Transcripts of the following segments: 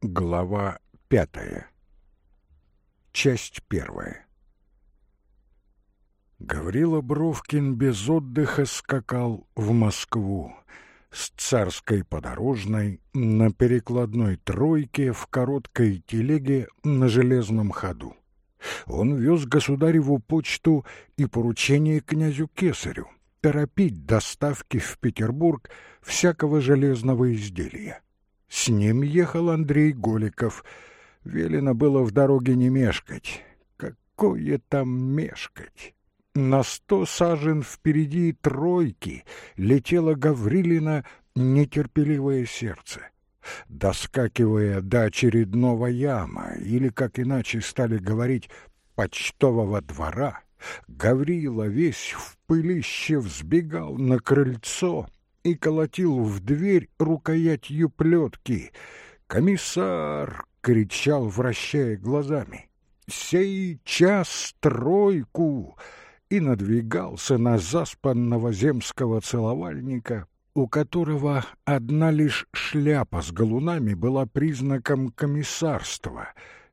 Глава пятая. Часть первая. Гаврила Бровкин без отдыха скакал в Москву с царской подорожной на перекладной тройке в короткой телеге на железном ходу. Он вез государеву почту и поручение князю Кесарю торопить доставки в Петербург всякого железного изделия. С ним ехал Андрей Голиков. Велено было в дороге не мешкать. Какое там мешкать? На сто сажен впереди тройки летело Гаврилина нетерпеливое сердце. Доскакивая до очередного яма, или, как иначе стали говорить, почтового двора, Гаврила весь в пылище взбегал на крыльцо и колотил в дверь рукоятью плетки. «Комиссар!» — кричал, вращая глазами. «Сей час тройку!» и надвигался на заспанного земского целовальника, у которого одна лишь шляпа с галунами была признаком комиссарства.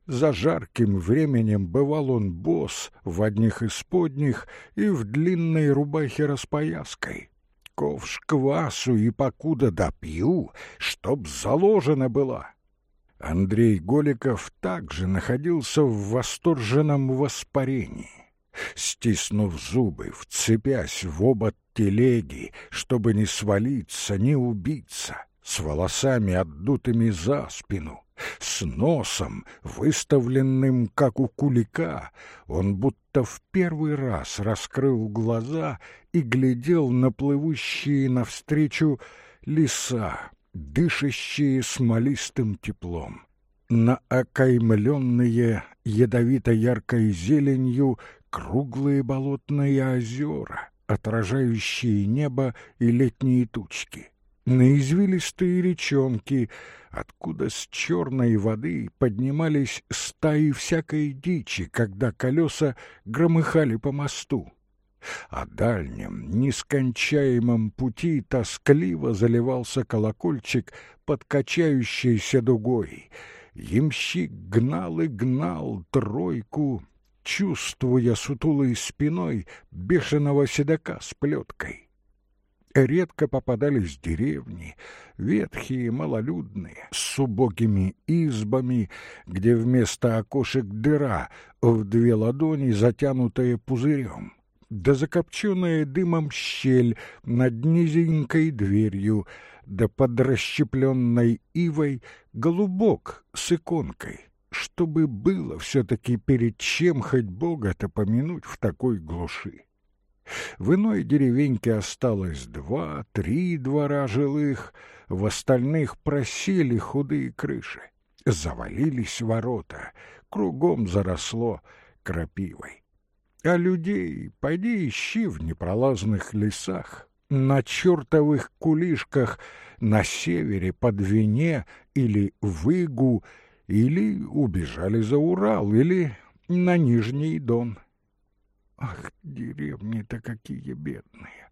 За жарким временем бывал он босс в одних исподних и в длинной рубахе распояской. Ковш квасу и покуда допью, чтоб заложена была. Андрей Голиков также находился в восторженном воспарении стиснув зубы, вцепясь в оба телеги, чтобы не свалиться, не убиться, с волосами отдутыми за спину, с носом, выставленным, как у кулика, он будто в первый раз раскрыл глаза и глядел на плывущие навстречу леса, дышащие смолистым теплом, на окаймленные ядовито-яркой зеленью круглые болотные озера, отражающие небо и летние тучки, на извилистые речонки, откуда с черной воды поднимались стаи всякой дичи, когда колеса громыхали по мосту. О дальнем, нескончаемом пути тоскливо заливался колокольчик под качающейся дугой. Ямщик гнал и гнал тройку чувствуя сутулой спиной бешеного седока с плеткой. Редко попадались деревни, ветхие, малолюдные, с убогими избами, где вместо окошек дыра в две ладони, затянутая пузырем, да закопченная дымом щель над низенькой дверью, да под расщепленной ивой голубок с иконкой — чтобы было все-таки перед чем хоть Бога-то помянуть в такой глуши. В иной деревеньке осталось два-три двора жилых, в остальных просели худые крыши, завалились ворота, кругом заросло крапивой. А людей пойди ищи в непролазных лесах, на чертовых кулишках на севере под Вине или Выгу, или убежали за Урал, или на Нижний Дон. Ах, деревни-то какие бедные!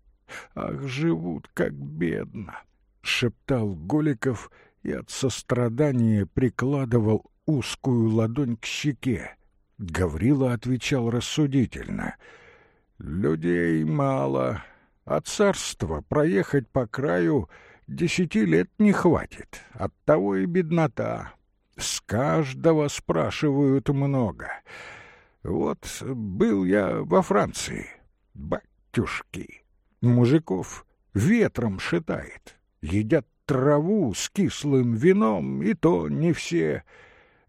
Ах, живут как бедно! — шептал Голиков и от сострадания прикладывал узкую ладонь к щеке. Гаврила отвечал рассудительно. «Людей мало, а царство проехать по краю десяти лет не хватит, оттого и беднота. С каждого спрашивают много. Вот был я во Франции. Батюшки, мужиков ветром шитает. Едят траву с кислым вином, и то не все.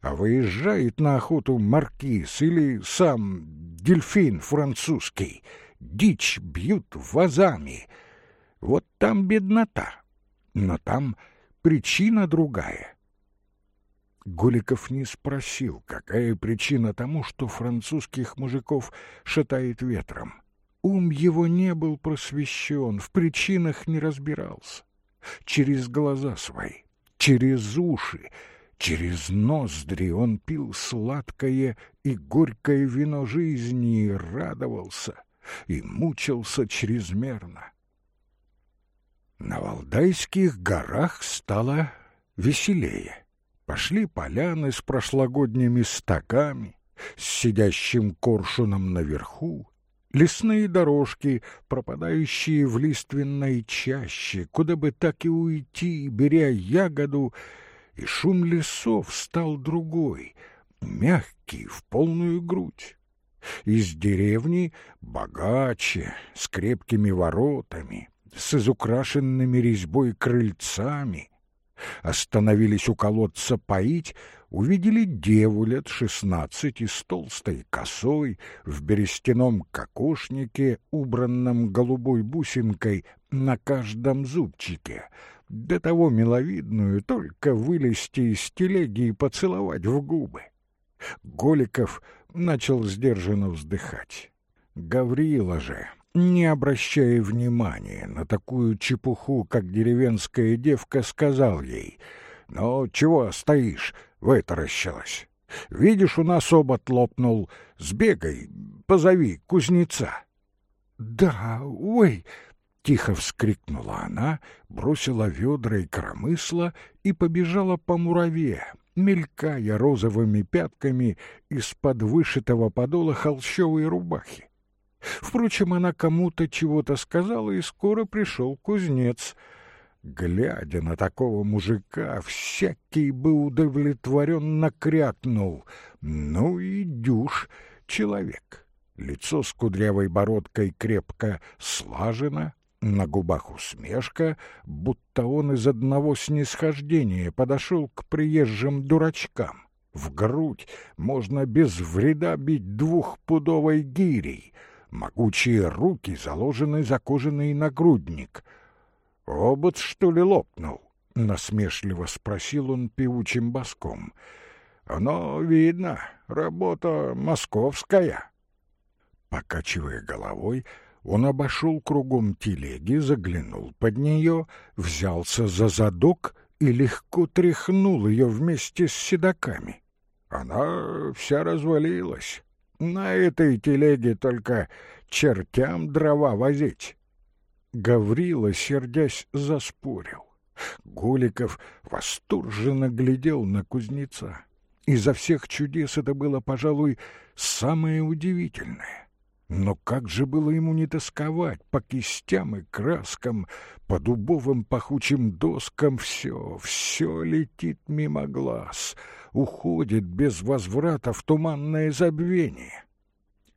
А выезжает на охоту маркиз или сам дельфин французский. Дичь бьют вазами. Вот там беднота. Но там причина другая. Голиков не спросил, какая причина тому, что французских мужиков шатает ветром. Ум его не был просвещен, в причинах не разбирался. Через глаза свои, через уши, через ноздри он пил сладкое и горькое вино жизни и радовался, и мучился чрезмерно. На Валдайских горах стало веселее. Пошли поляны с прошлогодними стаками, с сидящим коршуном наверху, лесные дорожки, пропадающие в лиственной чаще, куда бы так и уйти, беря ягоду, и шум лесов стал другой, мягкий, в полную грудь. Из деревни богаче, с крепкими воротами, с изукрашенными резьбой крыльцами. Остановились у колодца поить, увидели деву лет шестнадцати с толстой косой, в берестяном кокошнике, убранном голубой бусинкой на каждом зубчике, до того миловидную только вылезти из телеги и поцеловать в губы. Голиков начал сдержанно вздыхать. Гаврила же, не обращая внимания на такую чепуху, как деревенская девка, сказал ей, «Ну, чего стоишь?» — вытаращилась. «Видишь, у нас обод лопнул. Сбегай, позови кузнеца». «Да, ой!» — тихо вскрикнула она, бросила ведра и коромысла и побежала по мураве, мелькая розовыми пятками из-под вышитого подола холщовой рубахи. Впрочем, она кому-то чего-то сказала, и скоро пришел кузнец. Глядя на такого мужика, всякий бы удовлетворенно крякнул. Ну и дюш человек. Лицо с кудрявой бородкой крепко слажено, на губах усмешка, будто он из одного снисхождения подошел к приезжим дурачкам. В грудь можно без вреда бить двухпудовой гирей. Могучие руки заложены за кожаный нагрудник. «Обод, что ли, лопнул?» — насмешливо спросил он певучим боском. «Оно видно, работа московская». Покачивая головой, он обошел кругом телеги, заглянул под нее, взялся за задок и легко тряхнул ее вместе с седаками. Она вся развалилась. На этой телеге только чертям дрова возить. Гаврила, сердясь, заспорил. Голиков восторженно глядел на кузнеца. Изо всех чудес это было, пожалуй, самое удивительное. Но как же было ему не тосковать по кистям и краскам, по дубовым пахучим доскам все, все летит мимо глаз, уходит без возврата в туманное забвение.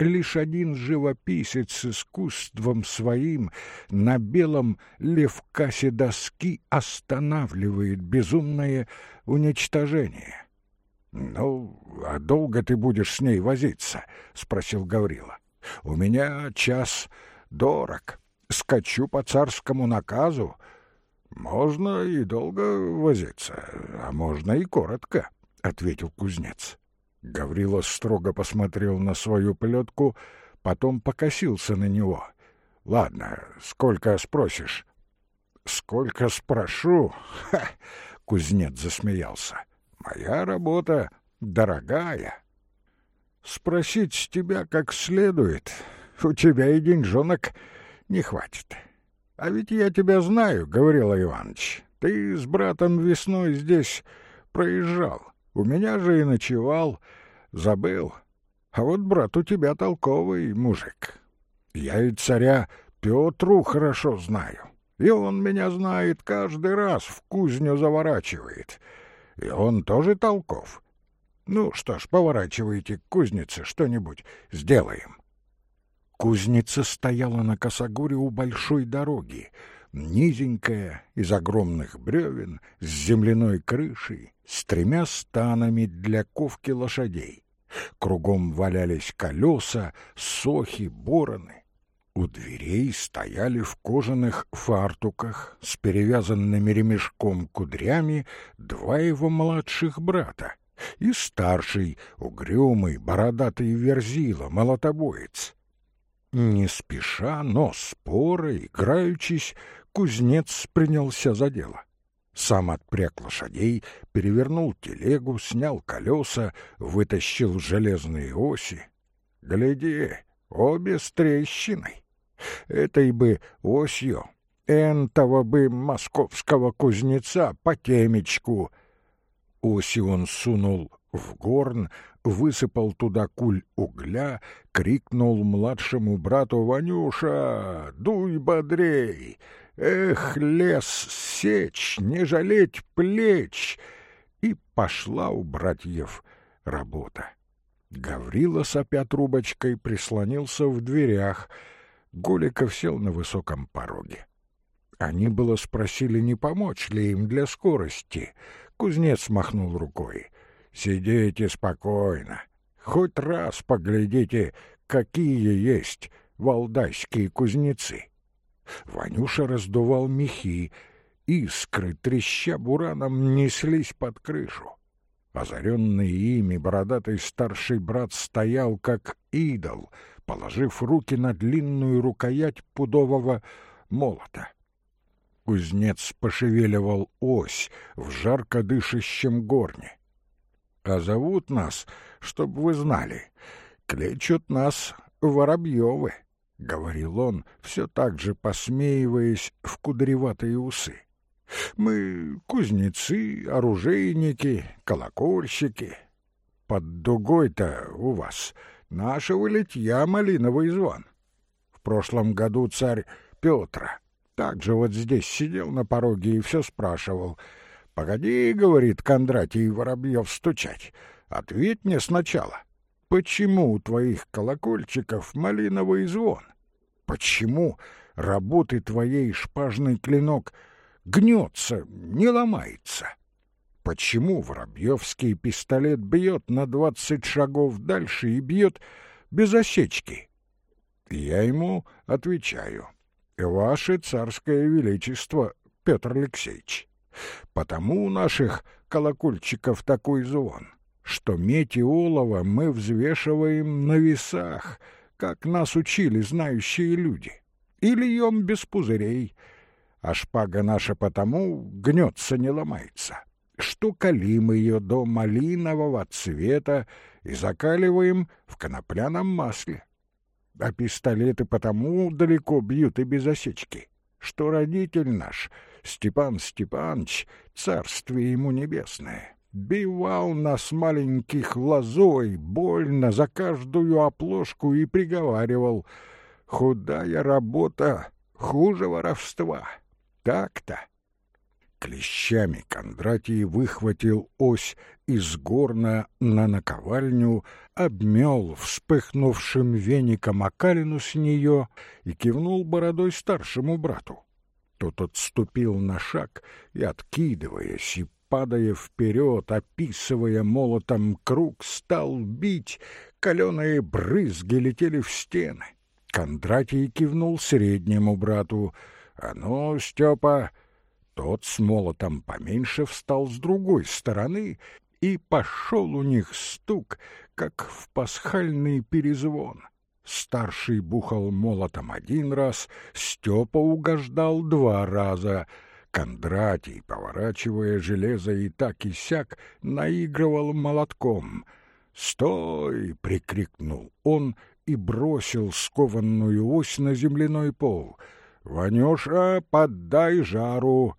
Лишь один живописец с искусством своим на белом левкасе доски останавливает безумное уничтожение. — Ну, а долго ты будешь с ней возиться? — спросил Гаврила. — у меня час дорог. Скачу по царскому наказу. Можно и долго возиться, а можно и коротко, — ответил кузнец. Гаврила строго посмотрел на свою плетку, потом покосился на него. — Ладно, сколько спросишь? — Сколько спрошу? Ха! — кузнец засмеялся. — Моя работа дорогая. — Спросить с тебя как следует, у тебя и деньжонок не хватит. А ведь я тебя знаю, — говорил Иваныч. Ты с братом весной здесь проезжал, у меня же и ночевал, забыл. А вот брат у тебя толковый мужик. Я и царя Петру хорошо знаю, и он меня знает каждый раз, в кузню заворачивает. И он тоже толков. Ну что ж, поворачивайте к кузнице, что-нибудь сделаем. Кузница стояла на косогоре у большой дороги, низенькая, из огромных бревен, с земляной крышей, с тремя станами для ковки лошадей. Кругом валялись колеса, сохи, бороны. У дверей стояли в кожаных фартуках с перевязанными ремешком кудрями два его младших брата и старший, угрюмый, бородатый верзила, молотобоец. Не спеша, но споро, играючись, кузнец принялся за дело. Сам отпряг лошадей, перевернул телегу, снял колеса, вытащил железные оси. Гляди, обе с трещиной. Этой бы осью, энтого бы московского кузнеца по темечку — Оси он сунул в горн, высыпал туда куль угля, крикнул младшему брату «Ванюша, дуй бодрей! Эх, лес сечь, не жалеть плеч!» И пошла у братьев работа. Гаврила, сопя трубочкой, прислонился в дверях. Голиков сел на высоком пороге. Они было спросили, не помочь ли им для скорости. Кузнец махнул рукой. «Сидите спокойно. Хоть раз поглядите, какие есть валдайские кузнецы». Ванюша раздувал мехи, искры, треща бураном, неслись под крышу. Озаренный ими, бородатый старший брат стоял, как идол, положив руки на длинную рукоять пудового молота. Кузнец пошевеливал ось в жарко дышащем горне. А зовут нас, чтоб вы знали, клечут нас Воробьевы, — говорил он, все так же посмеиваясь в кудреватые усы. Мы кузнецы, оружейники, колокольщики. Под дугой-то у вас нашего литья малиновый звон. В прошлом году царь Петра также вот здесь сидел на пороге и все спрашивал. «Погоди, — говорит Кондратий Воробьев, — стучать. Ответь мне сначала, почему у твоих колокольчиков малиновый звон? Почему работы твоей шпажный клинок — гнется, не ломается. Почему Воробьевский пистолет бьет на двадцать шагов дальше и бьет без осечки? Я ему отвечаю. Ваше царское величество, Петр Алексеевич, потому у наших колокольчиков такой звон, что медь и олово мы взвешиваем на весах, как нас учили знающие люди, и льем без пузырей — а шпага наша потому гнется, не ломается, что калим ее до малинового цвета и закаливаем в конопляном масле. А пистолеты потому далеко бьют и без осечки, что родитель наш, Степан Степанович, царствие ему небесное, бивал нас маленьких лозой больно за каждую оплошку и приговаривал «Худая работа хуже воровства». Так-то. Клещами Кондратий выхватил ось из горна на наковальню, обмел вспыхнувшим веником окалину с нее и кивнул бородой старшему брату. Тот отступил на шаг и, откидываясь и падая вперед, описывая молотом круг, стал бить, каленые брызги летели в стены. Кондратий кивнул среднему брату — «А ну, Степа!» Тот с молотом поменьше встал с другой стороны, и пошел у них стук, как в пасхальный перезвон. Старший бухал молотом один раз, Степа угождал два раза. Кондратий, поворачивая железо и так и сяк, наигрывал молотком. «Стой!» — прикрикнул он и бросил скованную ось на земляной пол — «Ванюша, поддай жару!»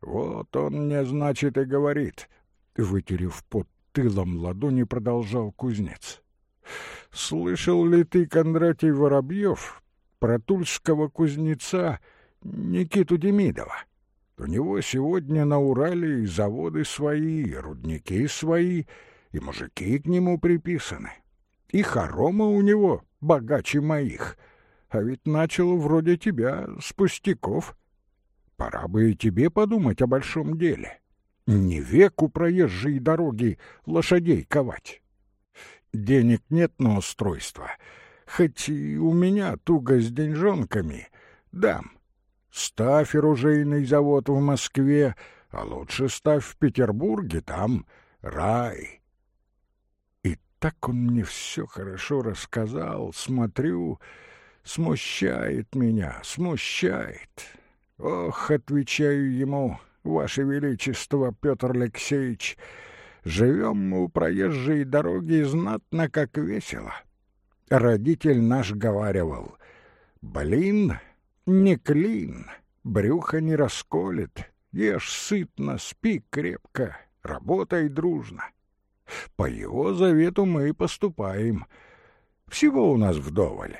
«Вот он мне, значит, и говорит», — вытерев под тылом ладони, продолжал кузнец. «Слышал ли ты, Кондратий Воробьев, про тульского кузнеца Никиту Демидова? У него сегодня на Урале и заводы свои, и рудники свои, и мужики к нему приписаны. И хоромы у него богаче моих» а ведь начал вроде тебя с пустяков. Пора бы и тебе подумать о большом деле. Не веку проезжей дороги лошадей ковать. Денег нет на устройство, хоть и у меня туго с деньжонками, дам. Ставь оружейный завод в Москве, а лучше ставь в Петербурге, там рай. И так он мне все хорошо рассказал, смотрю, смущает меня, смущает. Ох, отвечаю ему, Ваше Величество, Петр Алексеевич, живем мы у проезжей дороги знатно как весело. Родитель наш говаривал, блин, не клин, брюхо не расколет, ешь сытно, спи крепко, работай дружно. По его завету мы и поступаем. Всего у нас вдоволь.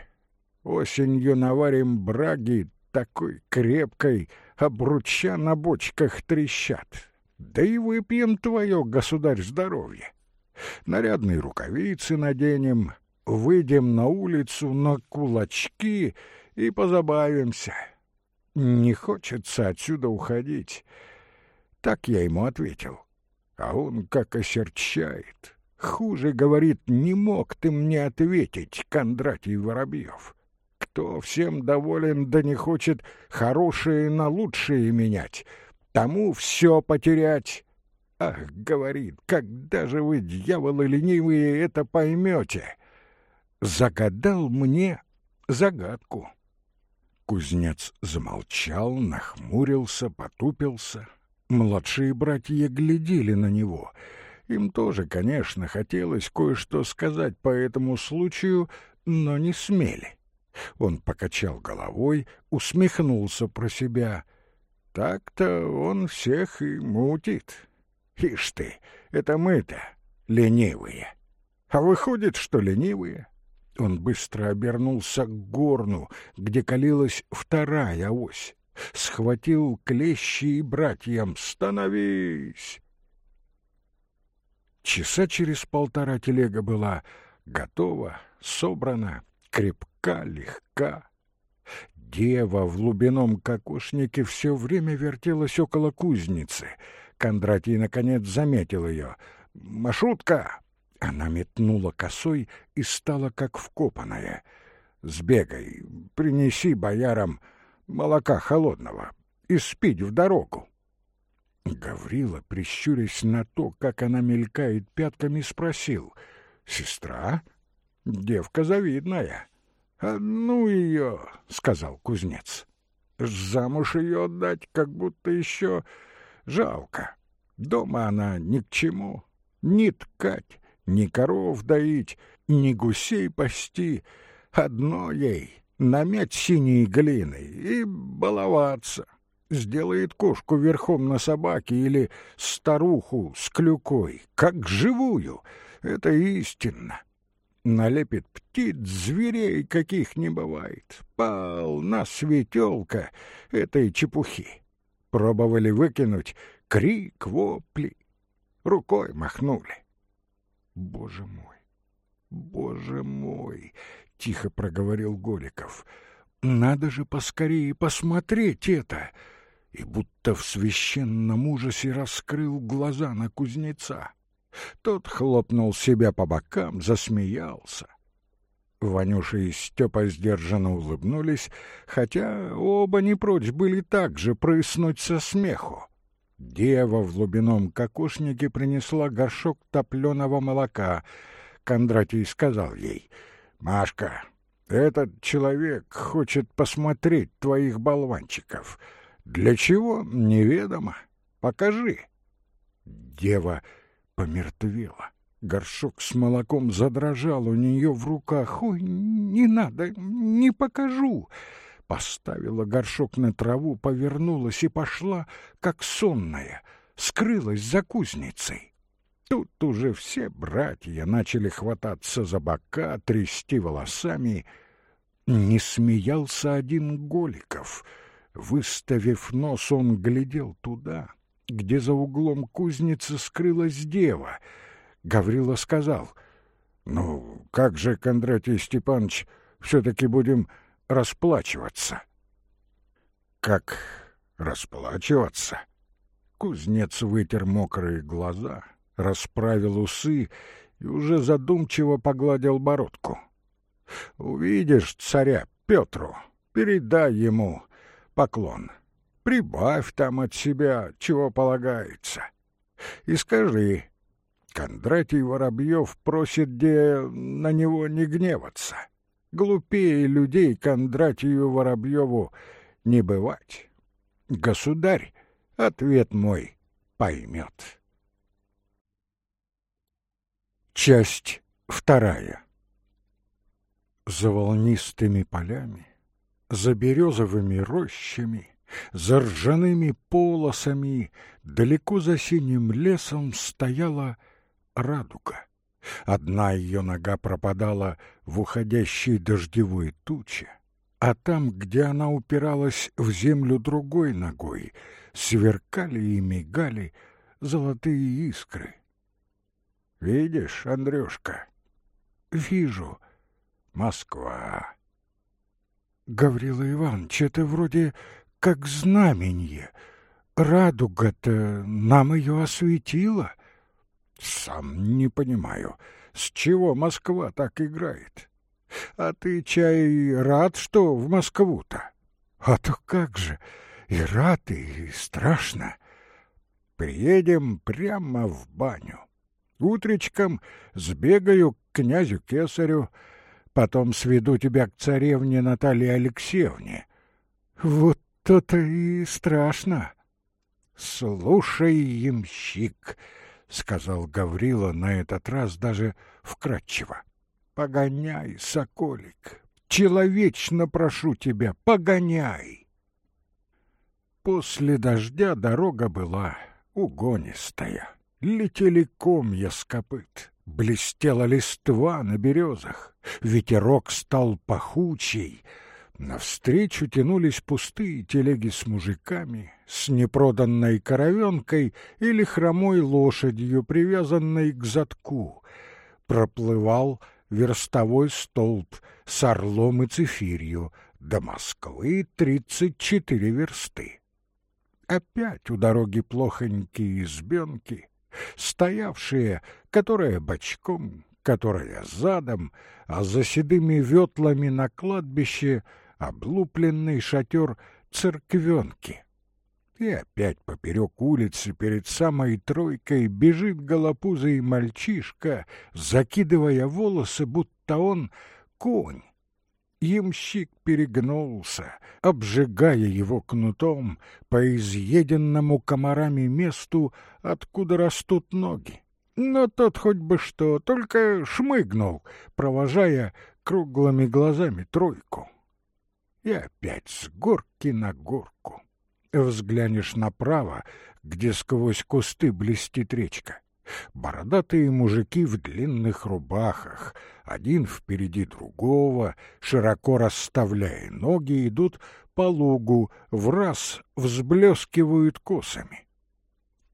Осенью наварим браги такой крепкой, обруча на бочках трещат. Да и выпьем твое, государь, здоровье. Нарядные рукавицы наденем, выйдем на улицу на кулачки и позабавимся. Не хочется отсюда уходить. Так я ему ответил. А он как осерчает. Хуже, говорит, не мог ты мне ответить, Кондратий Воробьев. Кто всем доволен, да не хочет хорошее на лучшее менять, тому все потерять. Ах, говорит, когда же вы, дьяволы ленивые, это поймете? Загадал мне загадку. Кузнец замолчал, нахмурился, потупился. Младшие братья глядели на него. Им тоже, конечно, хотелось кое-что сказать по этому случаю, но не смели. Он покачал головой, усмехнулся про себя. Так-то он всех и мутит. Ишь ты, это мы-то ленивые. А выходит, что ленивые. Он быстро обернулся к горну, где калилась вторая ось. Схватил клещи и братьям «Становись!» Часа через полтора телега была готова, собрана, крепка, легка. Дева в глубином кокошнике все время вертелась около кузницы. Кондратий, наконец, заметил ее. «Машутка!» Она метнула косой и стала как вкопанная. «Сбегай, принеси боярам молока холодного и спить в дорогу». Гаврила, прищурясь на то, как она мелькает пятками, спросил. «Сестра? Девка завидная». «А ну ее!» — сказал кузнец. «Замуж ее отдать, как будто еще жалко. Дома она ни к чему. Ни ткать, ни коров доить, ни гусей пасти. Одно ей — намять синей глиной и баловаться. Сделает кошку верхом на собаке или старуху с клюкой, как живую. Это истинно. Налепит птиц, зверей каких не бывает. Полна светелка этой чепухи. Пробовали выкинуть крик, вопли. Рукой махнули. Боже мой, боже мой, тихо проговорил Голиков. Надо же поскорее посмотреть это. И будто в священном ужасе раскрыл глаза на кузнеца. Тот хлопнул себя по бокам, засмеялся. Ванюша и Степа сдержанно улыбнулись, хотя оба не прочь были также прыснуть со смеху. Дева в глубином кокошнике принесла горшок топленого молока. Кондратий сказал ей, «Машка, этот человек хочет посмотреть твоих болванчиков. Для чего, неведомо. Покажи». Дева помертвела. Горшок с молоком задрожал у нее в руках. «Ой, не надо, не покажу!» Поставила горшок на траву, повернулась и пошла, как сонная, скрылась за кузницей. Тут уже все братья начали хвататься за бока, трясти волосами. Не смеялся один Голиков. Выставив нос, он глядел туда, где за углом кузницы скрылась дева. Гаврила сказал, «Ну, как же, Кондратий Степанович, все-таки будем расплачиваться. Как расплачиваться? Кузнец вытер мокрые глаза, расправил усы и уже задумчиво погладил бородку. Увидишь царя Петру, передай ему поклон. Прибавь там от себя, чего полагается. И скажи, Кондратий Воробьев просит где на него не гневаться. Глупее людей Кондратию Воробьеву не бывать. Государь, ответ мой поймет. Часть вторая. За волнистыми полями, за березовыми рощами, За ржаными полосами далеко за синим лесом стояла радуга. Одна ее нога пропадала в уходящей дождевой туче, а там, где она упиралась в землю другой ногой, сверкали и мигали золотые искры. «Видишь, Андрюшка?» «Вижу. Москва». «Гаврила Иванович, это вроде как знаменье. Радуга-то нам ее осветила». «Сам не понимаю, с чего Москва так играет? А ты, чай, рад, что в Москву-то?» «А то как же, и рад, и страшно. Приедем прямо в баню. Утречком сбегаю к князю Кесарю, потом сведу тебя к царевне Наталье Алексеевне. Вот то-то и страшно. Слушай, ямщик, — сказал Гаврила на этот раз даже вкратчиво. Погоняй, соколик, человечно прошу тебя, погоняй. После дождя дорога была угонистая. Летели комья с копыт, блестела листва на березах, ветерок стал пахучий. Навстречу тянулись пустые телеги с мужиками, с непроданной коровенкой или хромой лошадью, привязанной к задку. Проплывал верстовой столб с орлом и цифирью, до Москвы тридцать четыре версты. Опять у дороги плохонькие избенки, стоявшие, которая бочком, которая задом, а за седыми ветлами на кладбище облупленный шатер церквенки. И опять поперек улицы перед самой тройкой бежит голопузый мальчишка, закидывая волосы, будто он конь. Ямщик перегнулся, обжигая его кнутом по изъеденному комарами месту, откуда растут ноги. Но тот хоть бы что, только шмыгнул, провожая круглыми глазами тройку. И опять с горки на горку. Взглянешь направо, где сквозь кусты блестит речка. Бородатые мужики в длинных рубахах, один впереди другого, широко расставляя ноги, идут по лугу, в раз взблескивают косами.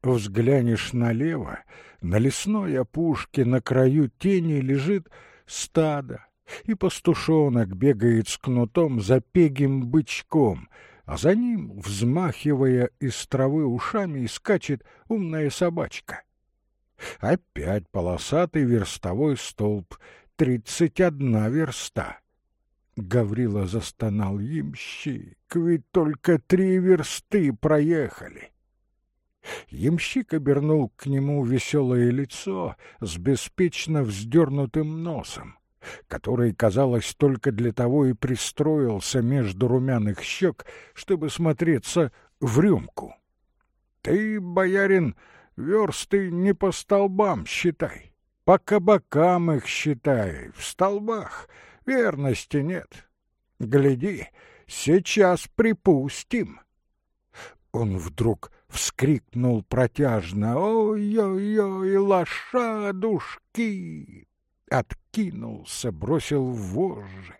Взглянешь налево, на лесной опушке на краю тени лежит стадо, и пастушонок бегает с кнутом за пегим бычком, а за ним, взмахивая из травы ушами, скачет умная собачка. Опять полосатый верстовой столб, тридцать одна верста. Гаврила застонал ямщик, ведь только три версты проехали. Ямщик обернул к нему веселое лицо с беспечно вздернутым носом, который, казалось, только для того и пристроился между румяных щек, чтобы смотреться в рюмку. — Ты, боярин, версты не по столбам считай, по кабакам их считай, в столбах верности нет. Гляди, сейчас припустим. Он вдруг вскрикнул протяжно «Ой-ой-ой, лошадушки!» Откинулся, бросил вожжи.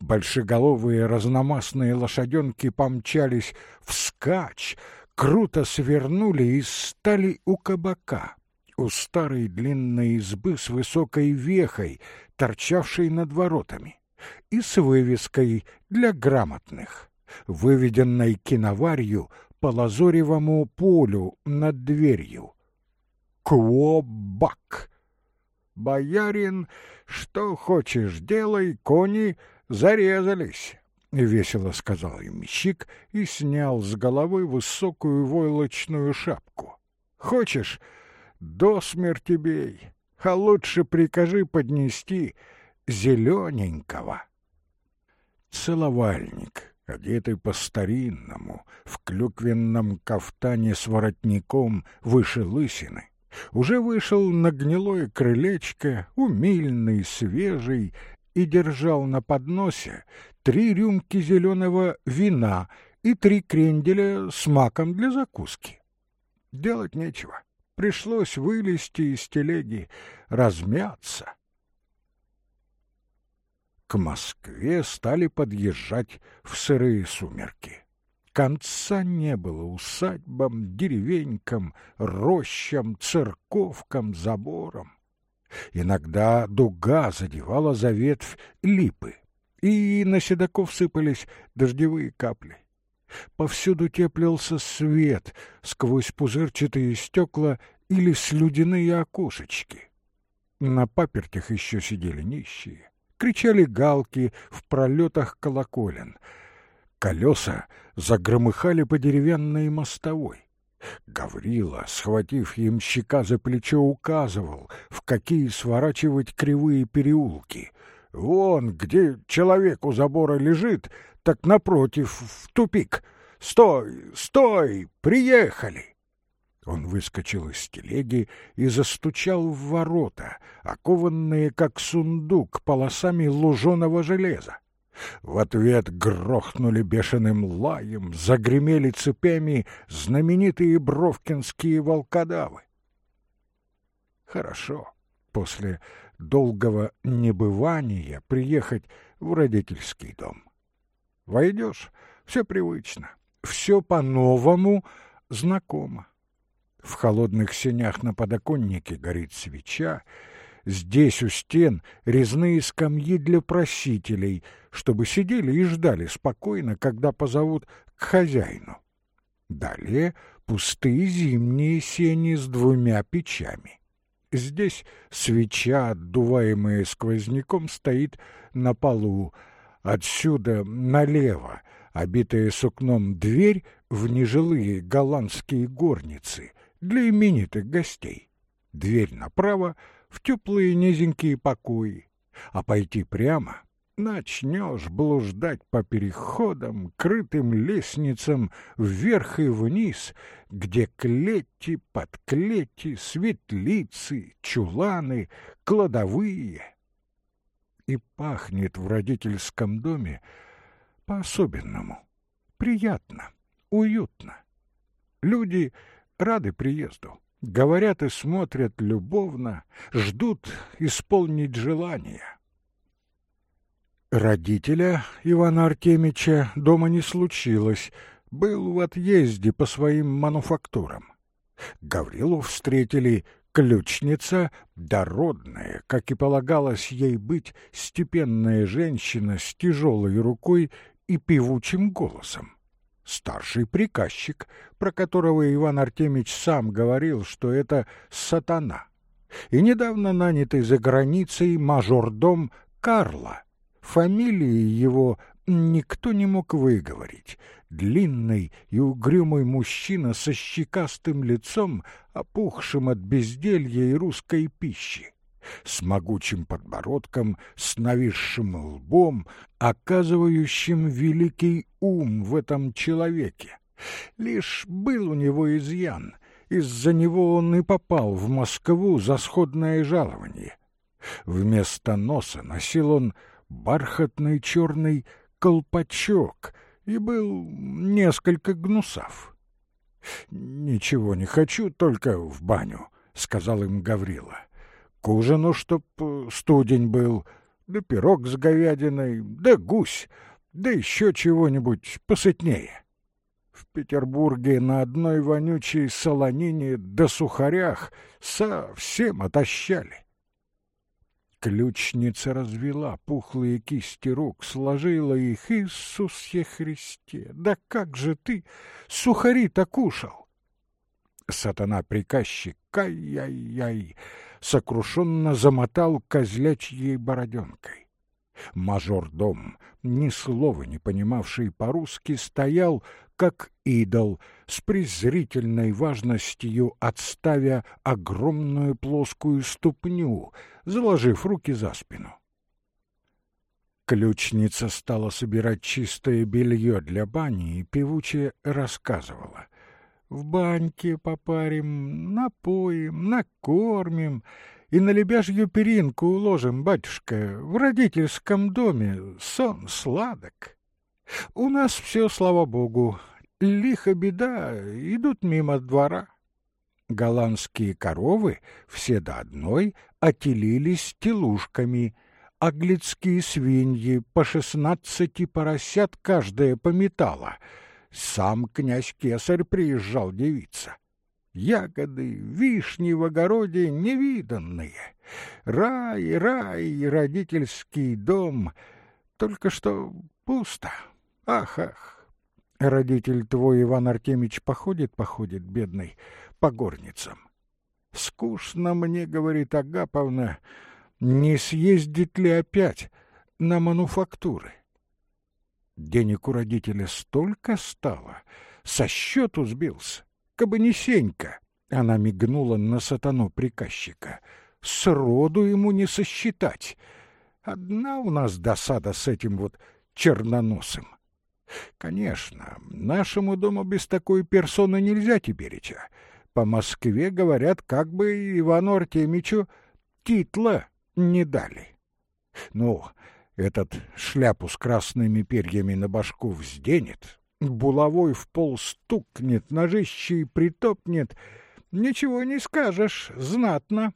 Большеголовые разномастные лошаденки помчались вскачь, круто свернули и стали у кабака, у старой длинной избы с высокой вехой, торчавшей над воротами, и с вывеской для грамотных, выведенной киноварью по лазоревому полю над дверью. Квобак! Боярин, что хочешь делай, кони зарезались. — весело сказал ямщик и снял с головы высокую войлочную шапку. — Хочешь, до смерти бей, а лучше прикажи поднести зелененького. Целовальник, одетый по-старинному, в клюквенном кафтане с воротником выше лысины, уже вышел на гнилое крылечко, умильный, свежий, и держал на подносе три рюмки зеленого вина и три кренделя с маком для закуски. Делать нечего. Пришлось вылезти из телеги, размяться. К Москве стали подъезжать в сырые сумерки. Конца не было усадьбам, деревенькам, рощам, церковкам, заборам. Иногда дуга задевала за ветвь липы, и на седаков сыпались дождевые капли. Повсюду теплился свет сквозь пузырчатые стекла или слюдяные окошечки. На папертях еще сидели нищие, кричали галки в пролетах колоколен. Колеса загромыхали по деревянной мостовой. Гаврила, схватив ямщика за плечо, указывал, в какие сворачивать кривые переулки. Вон, где человек у забора лежит, так напротив, в тупик. Стой, стой, приехали! Он выскочил из телеги и застучал в ворота, окованные, как сундук, полосами луженого железа. В ответ грохнули бешеным лаем, загремели цепями знаменитые бровкинские волкодавы. Хорошо после долгого небывания приехать в родительский дом. Войдешь — все привычно, все по-новому знакомо. В холодных сенях на подоконнике горит свеча, Здесь у стен резные скамьи для просителей, чтобы сидели и ждали спокойно, когда позовут к хозяину. Далее пустые зимние сени с двумя печами. Здесь свеча, отдуваемая сквозняком, стоит на полу. Отсюда налево, обитая сукном дверь в нежилые голландские горницы для именитых гостей. Дверь направо — в теплые низенькие покои, а пойти прямо начнешь блуждать по переходам, крытым лестницам вверх и вниз, где клети, подклети, светлицы, чуланы, кладовые. И пахнет в родительском доме по-особенному, приятно, уютно. Люди рады приезду. Говорят и смотрят любовно, ждут исполнить желание. Родителя Ивана Артемича дома не случилось, был в отъезде по своим мануфактурам. Гаврилу встретили ключница, дородная, как и полагалось ей быть, степенная женщина с тяжелой рукой и певучим голосом старший приказчик, про которого Иван Артемич сам говорил, что это сатана, и недавно нанятый за границей мажордом Карла. Фамилии его никто не мог выговорить. Длинный и угрюмый мужчина со щекастым лицом, опухшим от безделья и русской пищи с могучим подбородком, с нависшим лбом, оказывающим великий ум в этом человеке. Лишь был у него изъян, из-за него он и попал в Москву за сходное жалование. Вместо носа носил он бархатный черный колпачок и был несколько гнусав. «Ничего не хочу, только в баню», — сказал им Гаврила. К ужину, чтоб э, студень был, да пирог с говядиной, да гусь, да еще чего-нибудь посытнее. В Петербурге на одной вонючей солонине да сухарях совсем отощали. Ключница развела пухлые кисти рук, сложила их. Иисусе Христе, да как же ты сухари-то кушал? Сатана-приказчик, ай-яй-яй, сокрушенно замотал козлячьей бороденкой. Мажордом, ни слова не понимавший по-русски, стоял, как идол, с презрительной важностью отставя огромную плоскую ступню, заложив руки за спину. Ключница стала собирать чистое белье для бани и певуче рассказывала — в баньке попарим, напоим, накормим и на лебяжью перинку уложим, батюшка, в родительском доме сон сладок. У нас все, слава богу, лихо беда, идут мимо двора. Голландские коровы все до одной отелились телушками, а глицкие свиньи по шестнадцати поросят каждая пометала. Сам князь-кесарь приезжал девиться. Ягоды, вишни в огороде невиданные. Рай, рай, родительский дом. Только что пусто. Ах, ах. Родитель твой, Иван Артемич, походит-походит, бедный, по горницам. Скучно мне, говорит Агаповна, не съездит ли опять на мануфактуры. Денег у родителя столько стало, со счету сбился кабы не Сенька. Она мигнула на сатану приказчика. Сроду ему не сосчитать. Одна у нас досада с этим вот черноносым. Конечно, нашему дому без такой персоны нельзя тепереча. По Москве, говорят, как бы Ивану Артемичу титла не дали. Ну, этот шляпу с красными перьями на башку взденет, булавой в пол стукнет, ножищей притопнет. Ничего не скажешь, знатно.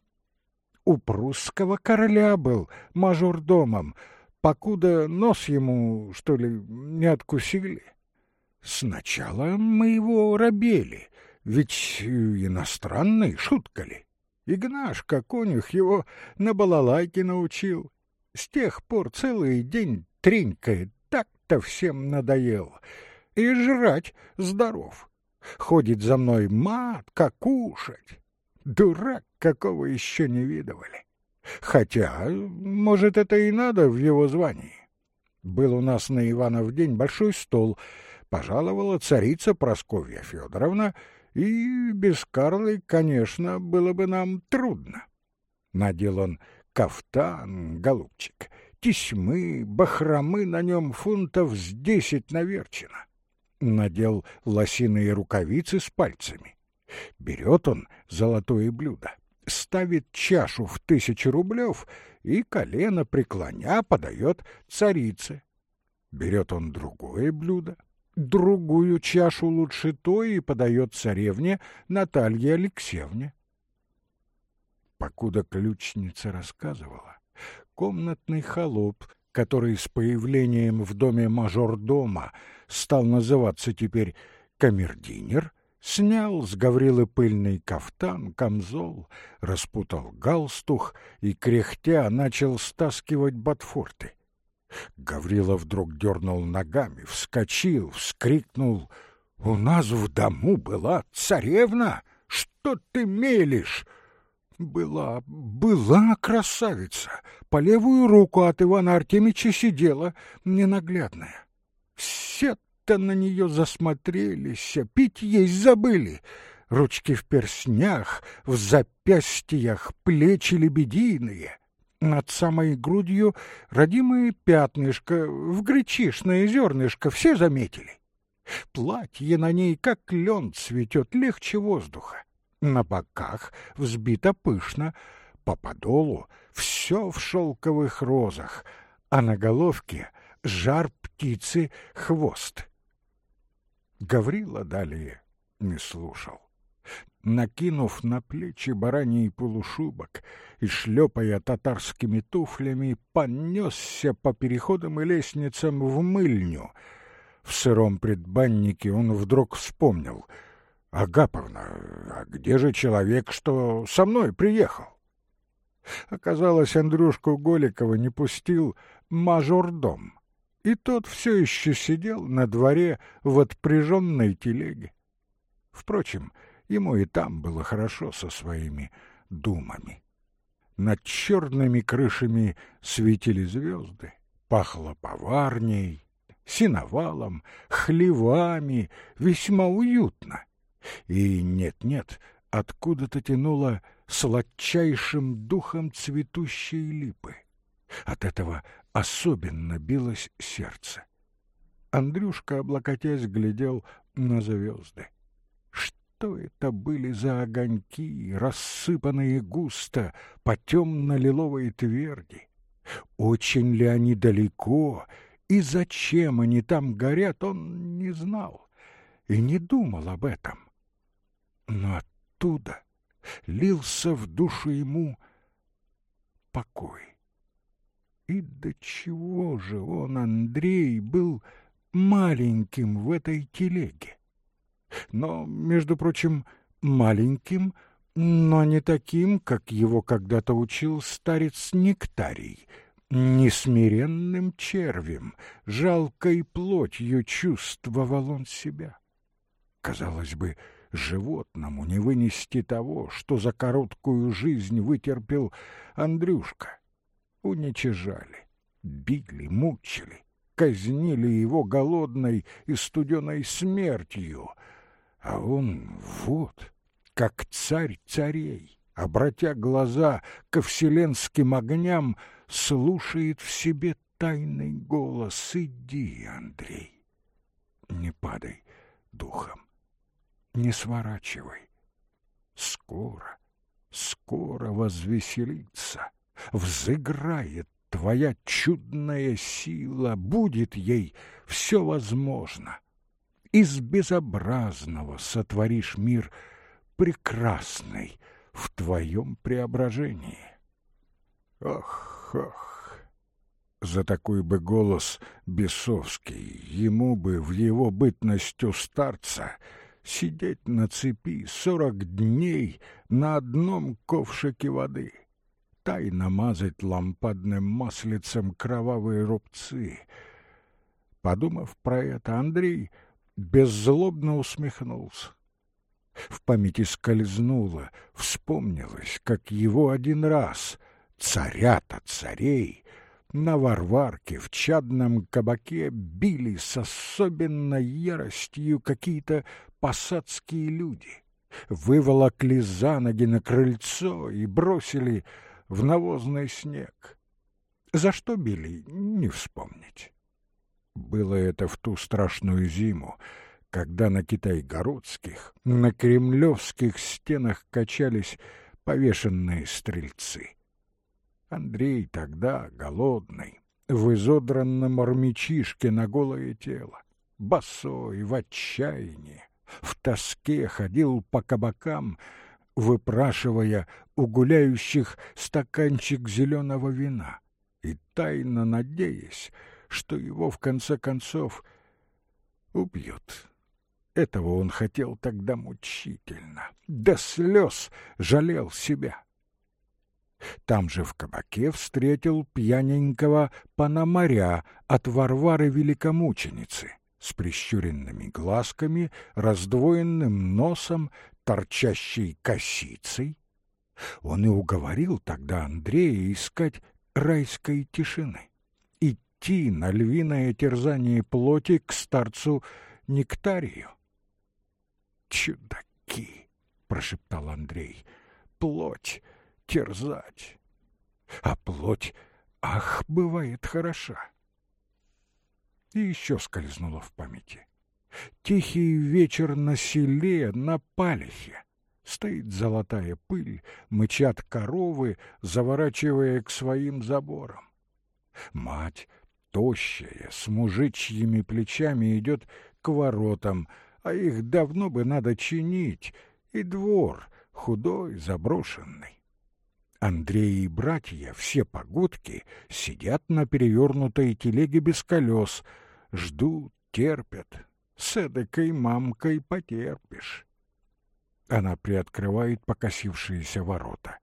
У прусского короля был мажордомом, покуда нос ему, что ли, не откусили. Сначала мы его рабели, ведь иностранный, шутка ли. Игнашка, конюх, его на балалайке научил. С тех пор целый день тренькает, так-то всем надоел и жрать здоров. Ходит за мной матка кушать. Дурак, какого еще не видывали. Хотя, может, это и надо в его звании. Был у нас на Иванов день большой стол. Пожаловала царица Просковья Федоровна, и без Карлы, конечно, было бы нам трудно. Надел он кафтан, голубчик, тесьмы, бахромы на нем фунтов с десять наверчено надел лосиные рукавицы с пальцами. Берет он золотое блюдо, ставит чашу в тысячу рублев и колено преклоня подает царице. Берет он другое блюдо, другую чашу лучше той и подает царевне Наталье Алексеевне. Покуда ключница рассказывала, комнатный холоп — который с появлением в доме мажордома стал называться теперь камердинер, снял с Гаврилы пыльный кафтан, камзол, распутал галстух и, кряхтя, начал стаскивать ботфорты. Гаврила вдруг дернул ногами, вскочил, вскрикнул. «У нас в дому была царевна! Что ты мелешь?» Была, была красавица. По левую руку от Ивана Артемича сидела ненаглядная. Все-то на нее засмотрелись, а пить есть забыли. Ручки в перстнях, в запястьях, плечи лебединые. Над самой грудью родимые пятнышко, в гречишное зернышко все заметили. Платье на ней, как лен цветет, легче воздуха на боках взбито пышно, по подолу все в шелковых розах, а на головке жар птицы хвост. Гаврила далее не слушал. Накинув на плечи бараний полушубок и шлепая татарскими туфлями, понесся по переходам и лестницам в мыльню. В сыром предбаннике он вдруг вспомнил — Агаповна, а где же человек, что со мной приехал? Оказалось, Андрюшку Голикова не пустил мажордом, и тот все еще сидел на дворе в отпряженной телеге. Впрочем, ему и там было хорошо со своими думами. Над черными крышами светили звезды, пахло поварней, синовалом, хлевами, весьма уютно — и нет-нет, откуда-то тянуло сладчайшим духом цветущей липы. От этого особенно билось сердце. Андрюшка, облокотясь, глядел на звезды. Что это были за огоньки, рассыпанные густо по темно-лиловой тверди? Очень ли они далеко и зачем они там горят, он не знал и не думал об этом. Но оттуда лился в душу ему покой. И до чего же он, Андрей, был маленьким в этой телеге? Но, между прочим, маленьким, но не таким, как его когда-то учил старец Нектарий, несмиренным червем, жалкой плотью чувствовал он себя. Казалось бы, животному не вынести того, что за короткую жизнь вытерпел Андрюшка. Уничижали, били, мучили, казнили его голодной и студеной смертью. А он вот, как царь царей, обратя глаза ко вселенским огням, слушает в себе тайный голос. Иди, Андрей, не падай духом не сворачивай. Скоро, скоро возвеселится, взыграет твоя чудная сила, будет ей все возможно. Из безобразного сотворишь мир прекрасный в твоем преображении. Ох, ох! За такой бы голос бесовский, ему бы в его бытностью старца — сидеть на цепи сорок дней на одном ковшике воды, тайно мазать лампадным маслицем кровавые рубцы. Подумав про это, Андрей беззлобно усмехнулся. В памяти скользнуло, вспомнилось, как его один раз, царя-то царей, на Варварке в чадном кабаке били с особенной яростью какие-то посадские люди, выволокли за ноги на крыльцо и бросили в навозный снег. За что били, не вспомнить. Было это в ту страшную зиму, когда на Китай-городских, на кремлевских стенах качались повешенные стрельцы. Андрей тогда, голодный, в изодранном армячишке на голое тело, босой, в отчаянии, в тоске ходил по кабакам, выпрашивая у гуляющих стаканчик зеленого вина и тайно надеясь, что его в конце концов убьют. Этого он хотел тогда мучительно, до слез жалел себя. Там же в кабаке встретил пьяненького панамаря от Варвары Великомученицы с прищуренными глазками, раздвоенным носом, торчащей косицей. Он и уговорил тогда Андрея искать райской тишины, идти на львиное терзание плоти к старцу Нектарию. «Чудаки!» — прошептал Андрей. «Плоть терзать. А плоть, ах, бывает хороша. И еще скользнуло в памяти. Тихий вечер на селе, на палихе. Стоит золотая пыль, мычат коровы, заворачивая к своим заборам. Мать, тощая, с мужичьими плечами, идет к воротам, а их давно бы надо чинить, и двор худой, заброшенный. Андрей и братья, все погодки, сидят на перевернутой телеге без колес, ждут, терпят. С эдакой мамкой потерпишь. Она приоткрывает покосившиеся ворота.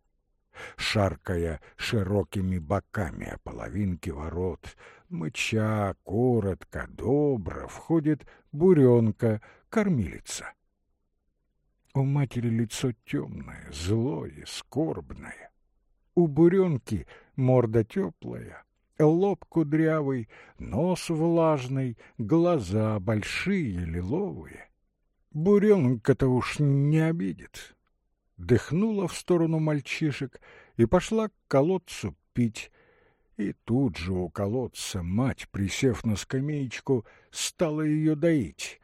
Шаркая широкими боками о половинке ворот, мыча, коротко, добро, входит буренка, кормилица. У матери лицо темное, злое, скорбное. У буренки морда теплая, лоб кудрявый, нос влажный, глаза большие, лиловые. Буренка-то уж не обидит. Дыхнула в сторону мальчишек и пошла к колодцу пить. И тут же у колодца мать, присев на скамеечку, стала ее доить.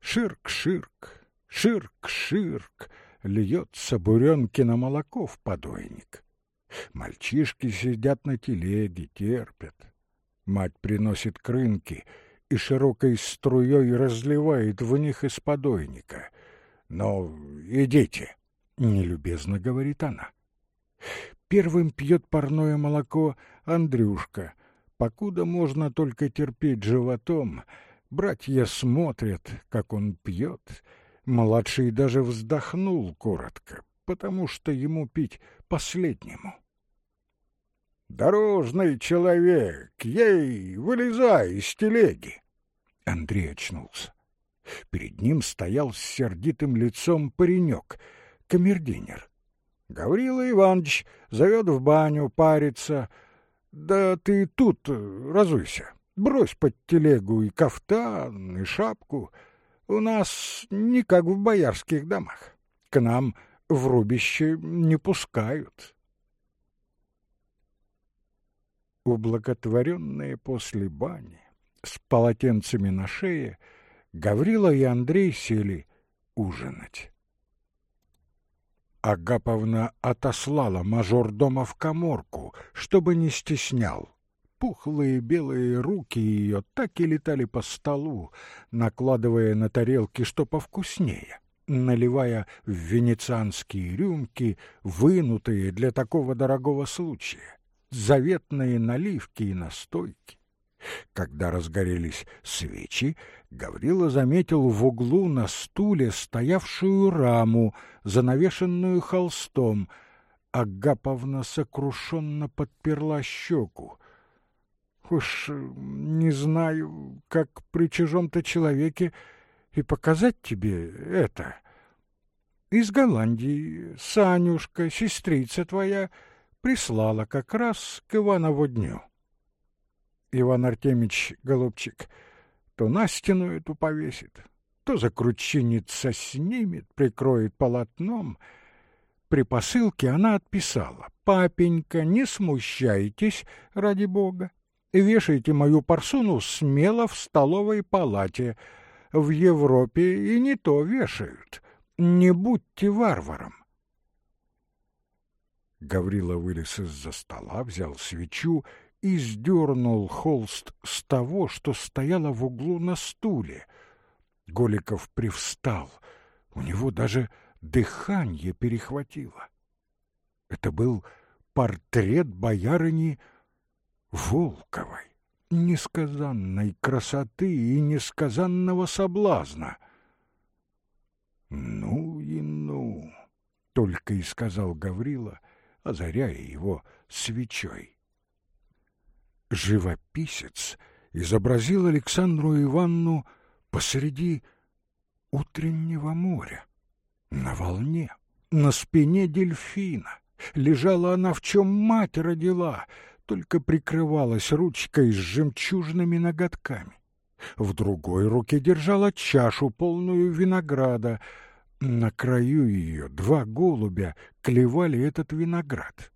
Ширк-ширк, ширк-ширк, льется буренки на молоко в подойник. Мальчишки сидят на телеге, терпят. Мать приносит крынки и широкой струей разливает в них из подойника. «Но идите», — нелюбезно говорит она. Первым пьет парное молоко Андрюшка. Покуда можно только терпеть животом, братья смотрят, как он пьет. Младший даже вздохнул коротко, потому что ему пить последнему. «Дорожный человек! Ей, вылезай из телеги!» Андрей очнулся. Перед ним стоял с сердитым лицом паренек, камердинер. Гаврила Иванович зовет в баню париться. Да ты тут разуйся, брось под телегу и кафтан, и шапку. У нас не как в боярских домах. К нам в рубище не пускают. Ублаготворенные после бани, с полотенцами на шее, Гаврила и Андрей сели ужинать. Агаповна отослала мажордома в коморку, чтобы не стеснял. Пухлые белые руки ее так и летали по столу, накладывая на тарелки что повкуснее, наливая в венецианские рюмки, вынутые для такого дорогого случая, заветные наливки и настойки. Когда разгорелись свечи, Гаврила заметил в углу на стуле стоявшую раму, занавешенную холстом. Агаповна сокрушенно подперла щеку. «Уж не знаю, как при чужом-то человеке и показать тебе это. Из Голландии Санюшка, сестрица твоя, прислала как раз к Иванову дню. Иван Артемич, голубчик, то на стену эту повесит, то за кручиница снимет, прикроет полотном. При посылке она отписала. «Папенька, не смущайтесь, ради бога. Вешайте мою парсуну смело в столовой палате. В Европе и не то вешают. Не будьте варваром. Гаврила вылез из-за стола, взял свечу и сдернул холст с того, что стояло в углу на стуле. Голиков привстал. У него даже дыхание перехватило. Это был портрет боярыни Волковой, несказанной красоты и несказанного соблазна. «Ну и ну!» — только и сказал Гаврила, озаряя его свечой живописец изобразил Александру Ивановну посреди утреннего моря, на волне, на спине дельфина. Лежала она, в чем мать родила, только прикрывалась ручкой с жемчужными ноготками. В другой руке держала чашу, полную винограда. На краю ее два голубя клевали этот виноград.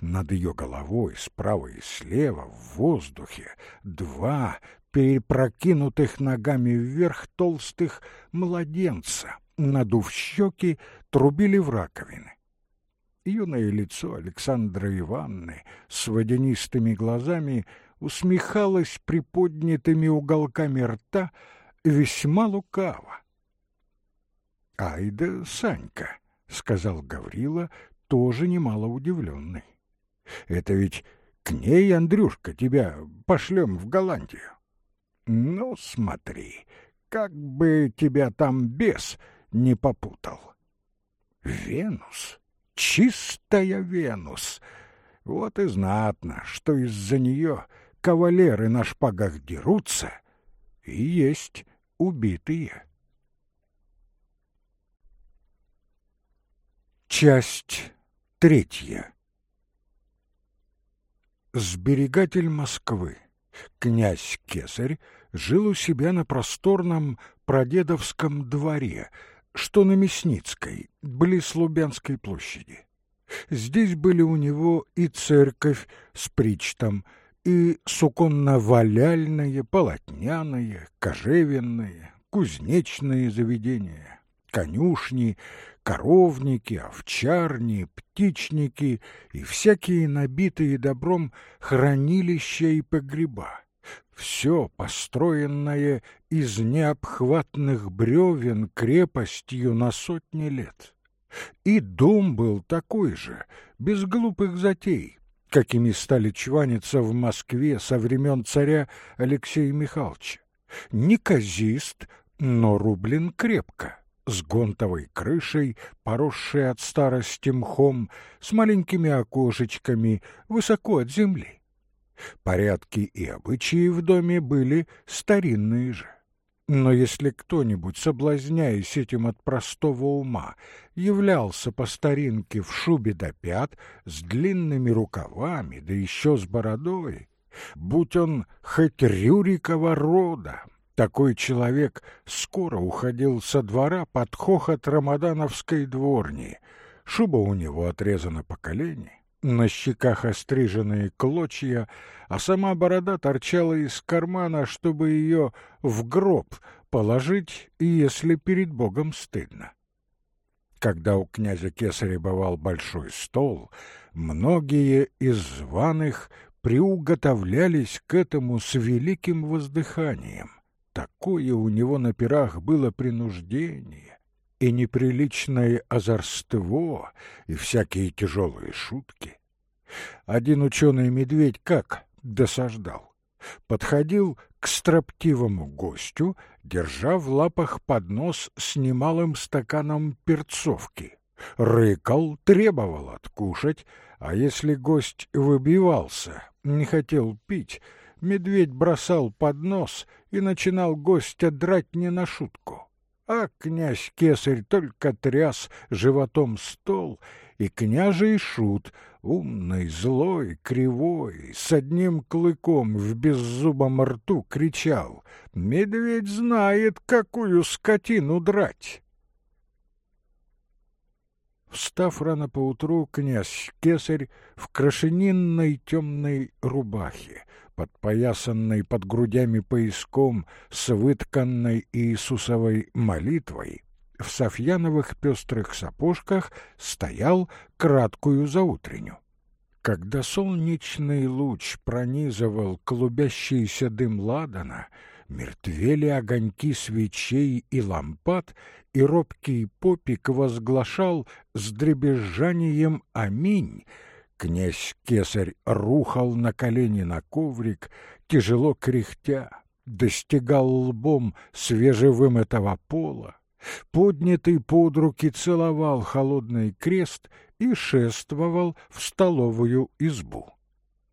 Над ее головой, справа и слева, в воздухе, два перепрокинутых ногами вверх толстых младенца, надув щеки, трубили в раковины. Юное лицо Александры Ивановны с водянистыми глазами усмехалось приподнятыми уголками рта весьма лукаво. «Ай да Санька!» — сказал Гаврила, тоже немало удивленный. Это ведь к ней, Андрюшка, тебя пошлем в Голландию. Ну, смотри, как бы тебя там бес не попутал. Венус, чистая Венус. Вот и знатно, что из-за нее кавалеры на шпагах дерутся и есть убитые. Часть третья. Сберегатель Москвы, князь Кесарь, жил у себя на просторном прадедовском дворе, что на Мясницкой, близ Лубянской площади. Здесь были у него и церковь с причтом, и суконно-валяльные, полотняные, кожевенные, кузнечные заведения, конюшни, коровники, овчарни, птичники и всякие набитые добром хранилища и погреба. Все построенное из необхватных бревен крепостью на сотни лет. И дом был такой же, без глупых затей, какими стали чваниться в Москве со времен царя Алексея Михайловича. Неказист, но рублен крепко, с гонтовой крышей, поросшей от старости мхом, с маленькими окошечками, высоко от земли. Порядки и обычаи в доме были старинные же. Но если кто-нибудь, соблазняясь этим от простого ума, являлся по старинке в шубе до пят, с длинными рукавами, да еще с бородой, будь он хоть Рюрикова рода, такой человек скоро уходил со двора под хохот рамадановской дворни. Шуба у него отрезана по колени, на щеках остриженные клочья, а сама борода торчала из кармана, чтобы ее в гроб положить, если перед Богом стыдно. Когда у князя Кесаря бывал большой стол, многие из званых приуготовлялись к этому с великим воздыханием. Такое у него на пирах было принуждение и неприличное озорство, и всякие тяжелые шутки. Один ученый-медведь как досаждал. Подходил к строптивому гостю, держа в лапах поднос с немалым стаканом перцовки. Рыкал, требовал откушать, а если гость выбивался, не хотел пить, медведь бросал поднос и начинал гостя драть не на шутку. А князь-кесарь только тряс животом стол, и княжий шут, умный, злой, кривой, с одним клыком в беззубом рту кричал «Медведь знает, какую скотину драть!» Встав рано поутру, князь-кесарь в крашенинной темной рубахе, подпоясанной под грудями пояском с вытканной Иисусовой молитвой, в софьяновых пестрых сапожках стоял краткую заутренню. Когда солнечный луч пронизывал клубящийся дым ладана, мертвели огоньки свечей и лампад, и робкий попик возглашал с дребезжанием «Аминь», Князь Кесарь рухал на колени на коврик, тяжело кряхтя, достигал лбом свежевымытого пола, поднятый под руки целовал холодный крест и шествовал в столовую избу.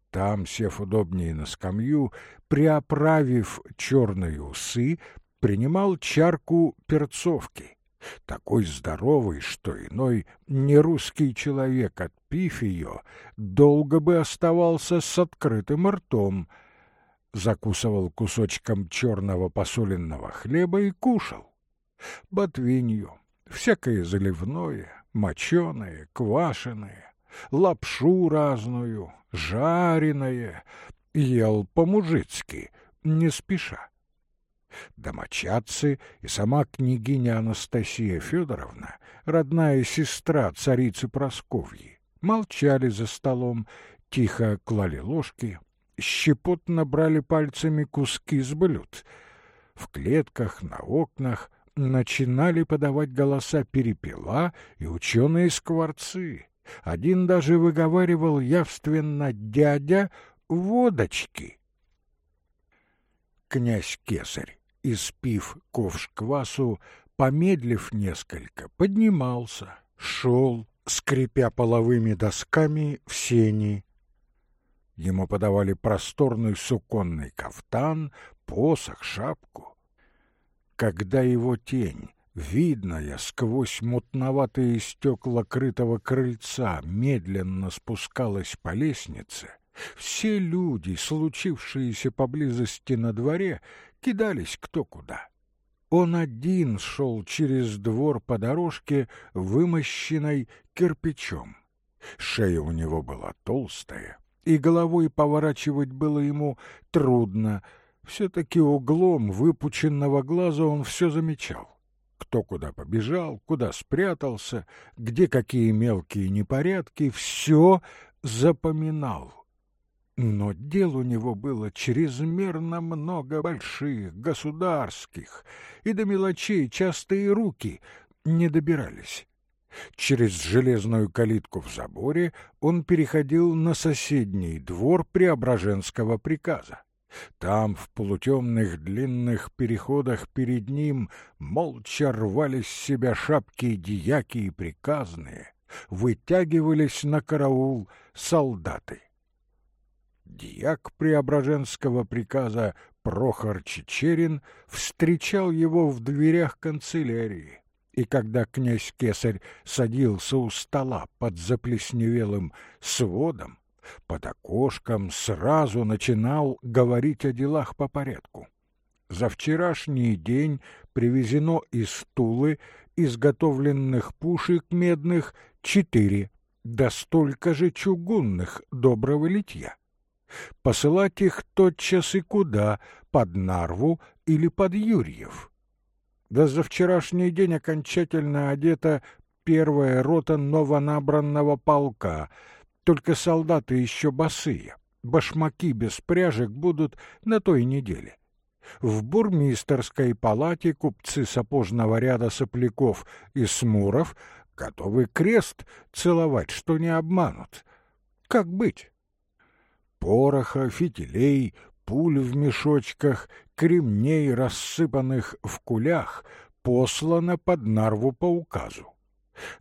Там, сев удобнее на скамью, приоправив черные усы, принимал чарку перцовки, такой здоровый, что иной нерусский человек, отпив ее, долго бы оставался с открытым ртом, закусывал кусочком черного посоленного хлеба и кушал. Ботвинью, всякое заливное, моченое, квашеное, лапшу разную, жареное, ел по-мужицки, не спеша. Домочадцы и сама княгиня Анастасия Федоровна, родная сестра царицы Просковьи, молчали за столом, тихо клали ложки, щепотно брали пальцами куски с блюд. В клетках, на окнах начинали подавать голоса перепела и ученые-скворцы. Один даже выговаривал явственно «дядя водочки». Князь Кесарь испив ковш квасу, помедлив несколько, поднимался, шел, скрипя половыми досками в сени. Ему подавали просторный суконный кафтан, посох, шапку. Когда его тень, видная сквозь мутноватые стекла крытого крыльца, медленно спускалась по лестнице, все люди, случившиеся поблизости на дворе, кидались кто куда. Он один шел через двор по дорожке, вымощенной кирпичом. Шея у него была толстая, и головой поворачивать было ему трудно. Все-таки углом выпученного глаза он все замечал. Кто куда побежал, куда спрятался, где какие мелкие непорядки, все запоминал. Но дел у него было чрезмерно много больших, государских, и до мелочей частые руки не добирались. Через железную калитку в заборе он переходил на соседний двор Преображенского приказа. Там, в полутемных длинных переходах перед ним, молча рвались с себя шапки дьяки и приказные, вытягивались на караул солдаты. Дьяк Преображенского приказа Прохор Чечерин встречал его в дверях канцелярии, и когда князь Кесарь садился у стола под заплесневелым сводом, под окошком сразу начинал говорить о делах по порядку. За вчерашний день привезено из Тулы изготовленных пушек медных четыре, да столько же чугунных доброго литья. Посылать их тотчас и куда, под Нарву или под Юрьев. Да за вчерашний день окончательно одета первая рота новонабранного полка — только солдаты еще босые, башмаки без пряжек будут на той неделе. В бурмистерской палате купцы сапожного ряда сопляков и смуров готовы крест целовать, что не обманут. Как быть? Пороха, фитилей, пуль в мешочках, кремней, рассыпанных в кулях, послано под Нарву по указу.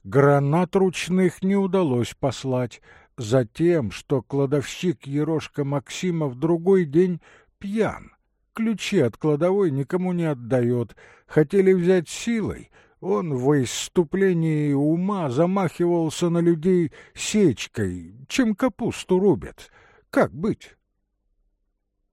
Гранат ручных не удалось послать, за тем, что кладовщик Ерошка Максима в другой день пьян. Ключи от кладовой никому не отдает. Хотели взять силой. Он в исступлении ума замахивался на людей сечкой, чем капусту рубят. Как быть?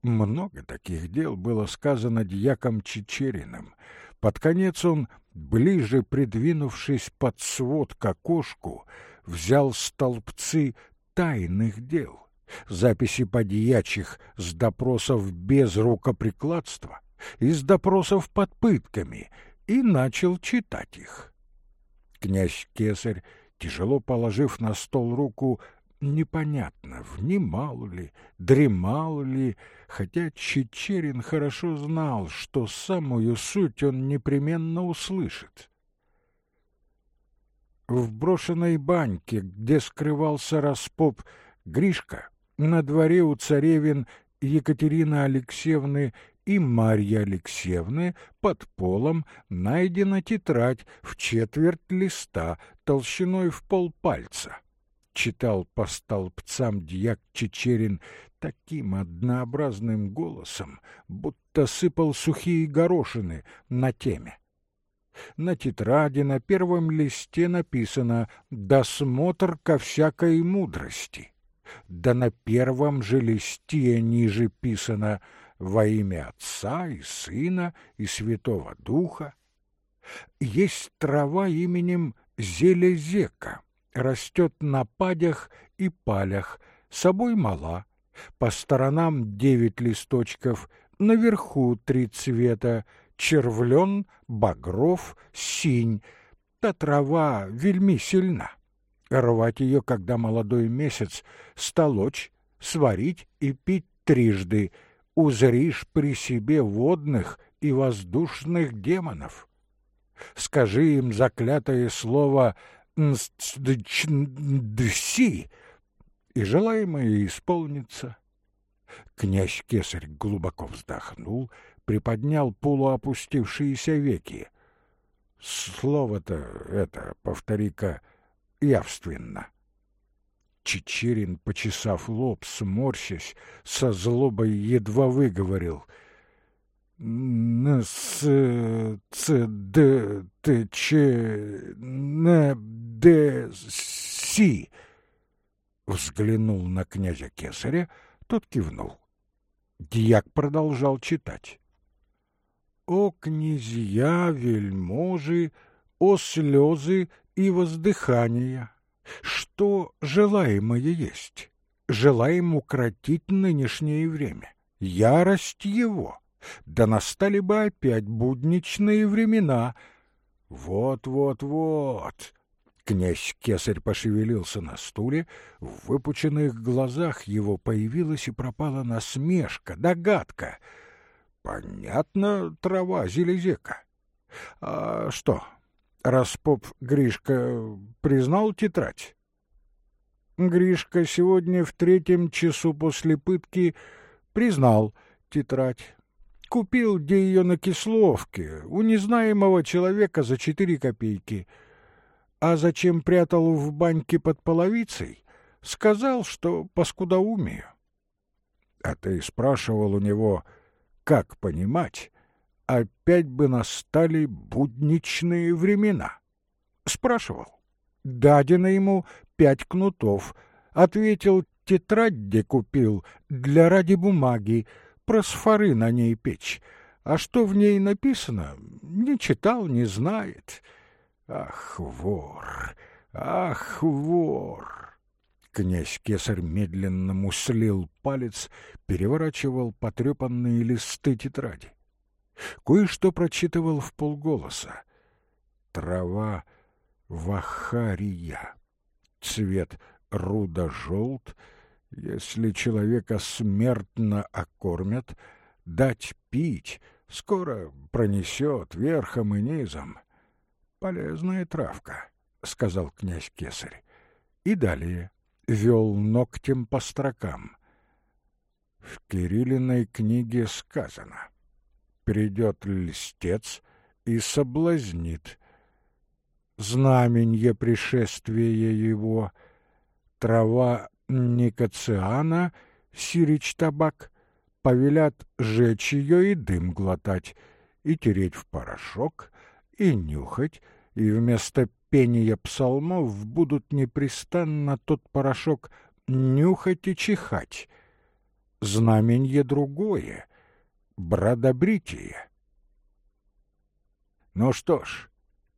Много таких дел было сказано дьяком Чечериным. Под конец он, ближе придвинувшись под свод к окошку, взял столбцы тайных дел, записи подьячих с допросов без рукоприкладства, из допросов под пытками, и начал читать их. Князь Кесарь, тяжело положив на стол руку, непонятно, внимал ли, дремал ли, хотя Чечерин хорошо знал, что самую суть он непременно услышит в брошенной баньке, где скрывался распоп Гришка, на дворе у царевин Екатерины Алексеевны и Марьи Алексеевны под полом найдена тетрадь в четверть листа толщиной в полпальца. Читал по столбцам дьяк Чечерин таким однообразным голосом, будто сыпал сухие горошины на теме. На тетради на первом листе написано «Досмотр ко всякой мудрости». Да на первом же листе ниже писано «Во имя Отца и Сына и Святого Духа». Есть трава именем зелезека, растет на падях и палях, собой мала, по сторонам девять листочков, наверху три цвета, червлен, багров, синь. Та трава вельми сильна. Рвать ее, когда молодой месяц, столочь, сварить и пить трижды. Узришь при себе водных и воздушных демонов. Скажи им заклятое слово «нстдчндси», и желаемое исполнится. Князь Кесарь глубоко вздохнул, приподнял полуопустившиеся веки. Слово-то это, повтори-ка, явственно. Чечерин, почесав лоб, сморщась, со злобой едва выговорил. «С... ц... д... т... ч... н... д... си...» Взглянул на князя Кесаря, тот кивнул. Дьяк продолжал читать. О князья, вельможи, о слезы и воздыхания! Что желаемое есть? Желаем укротить нынешнее время, ярость его. Да настали бы опять будничные времена. Вот-вот-вот. Князь Кесарь пошевелился на стуле, в выпученных глазах его появилась и пропала насмешка, догадка. Понятно, трава зелезека. А что, распоп Гришка признал тетрадь? Гришка сегодня в третьем часу после пытки признал тетрадь. Купил где ее на Кисловке у незнаемого человека за четыре копейки. А зачем прятал в баньке под половицей? Сказал, что по скудоумию. А ты спрашивал у него, как понимать, опять бы настали будничные времена. Спрашивал. Дадено ему пять кнутов. Ответил, тетрадь где купил, для ради бумаги, просфоры на ней печь. А что в ней написано, не читал, не знает. Ах, вор! Ах, вор! Князь Кесарь медленно муслил палец, переворачивал потрепанные листы тетради. Кое-что прочитывал в полголоса. Трава вахария. Цвет рудо-желт — если человека смертно окормят, дать пить скоро пронесет верхом и низом. Полезная травка, — сказал князь Кесарь. И далее вел ногтем по строкам. В Кириллиной книге сказано «Придет льстец и соблазнит». Знаменье пришествия его, трава Никоциана, сирич табак, повелят жечь ее и дым глотать, и тереть в порошок, и нюхать, и вместо пения псалмов будут непрестанно тот порошок нюхать и чихать. Знаменье другое — бродобритие. Ну что ж,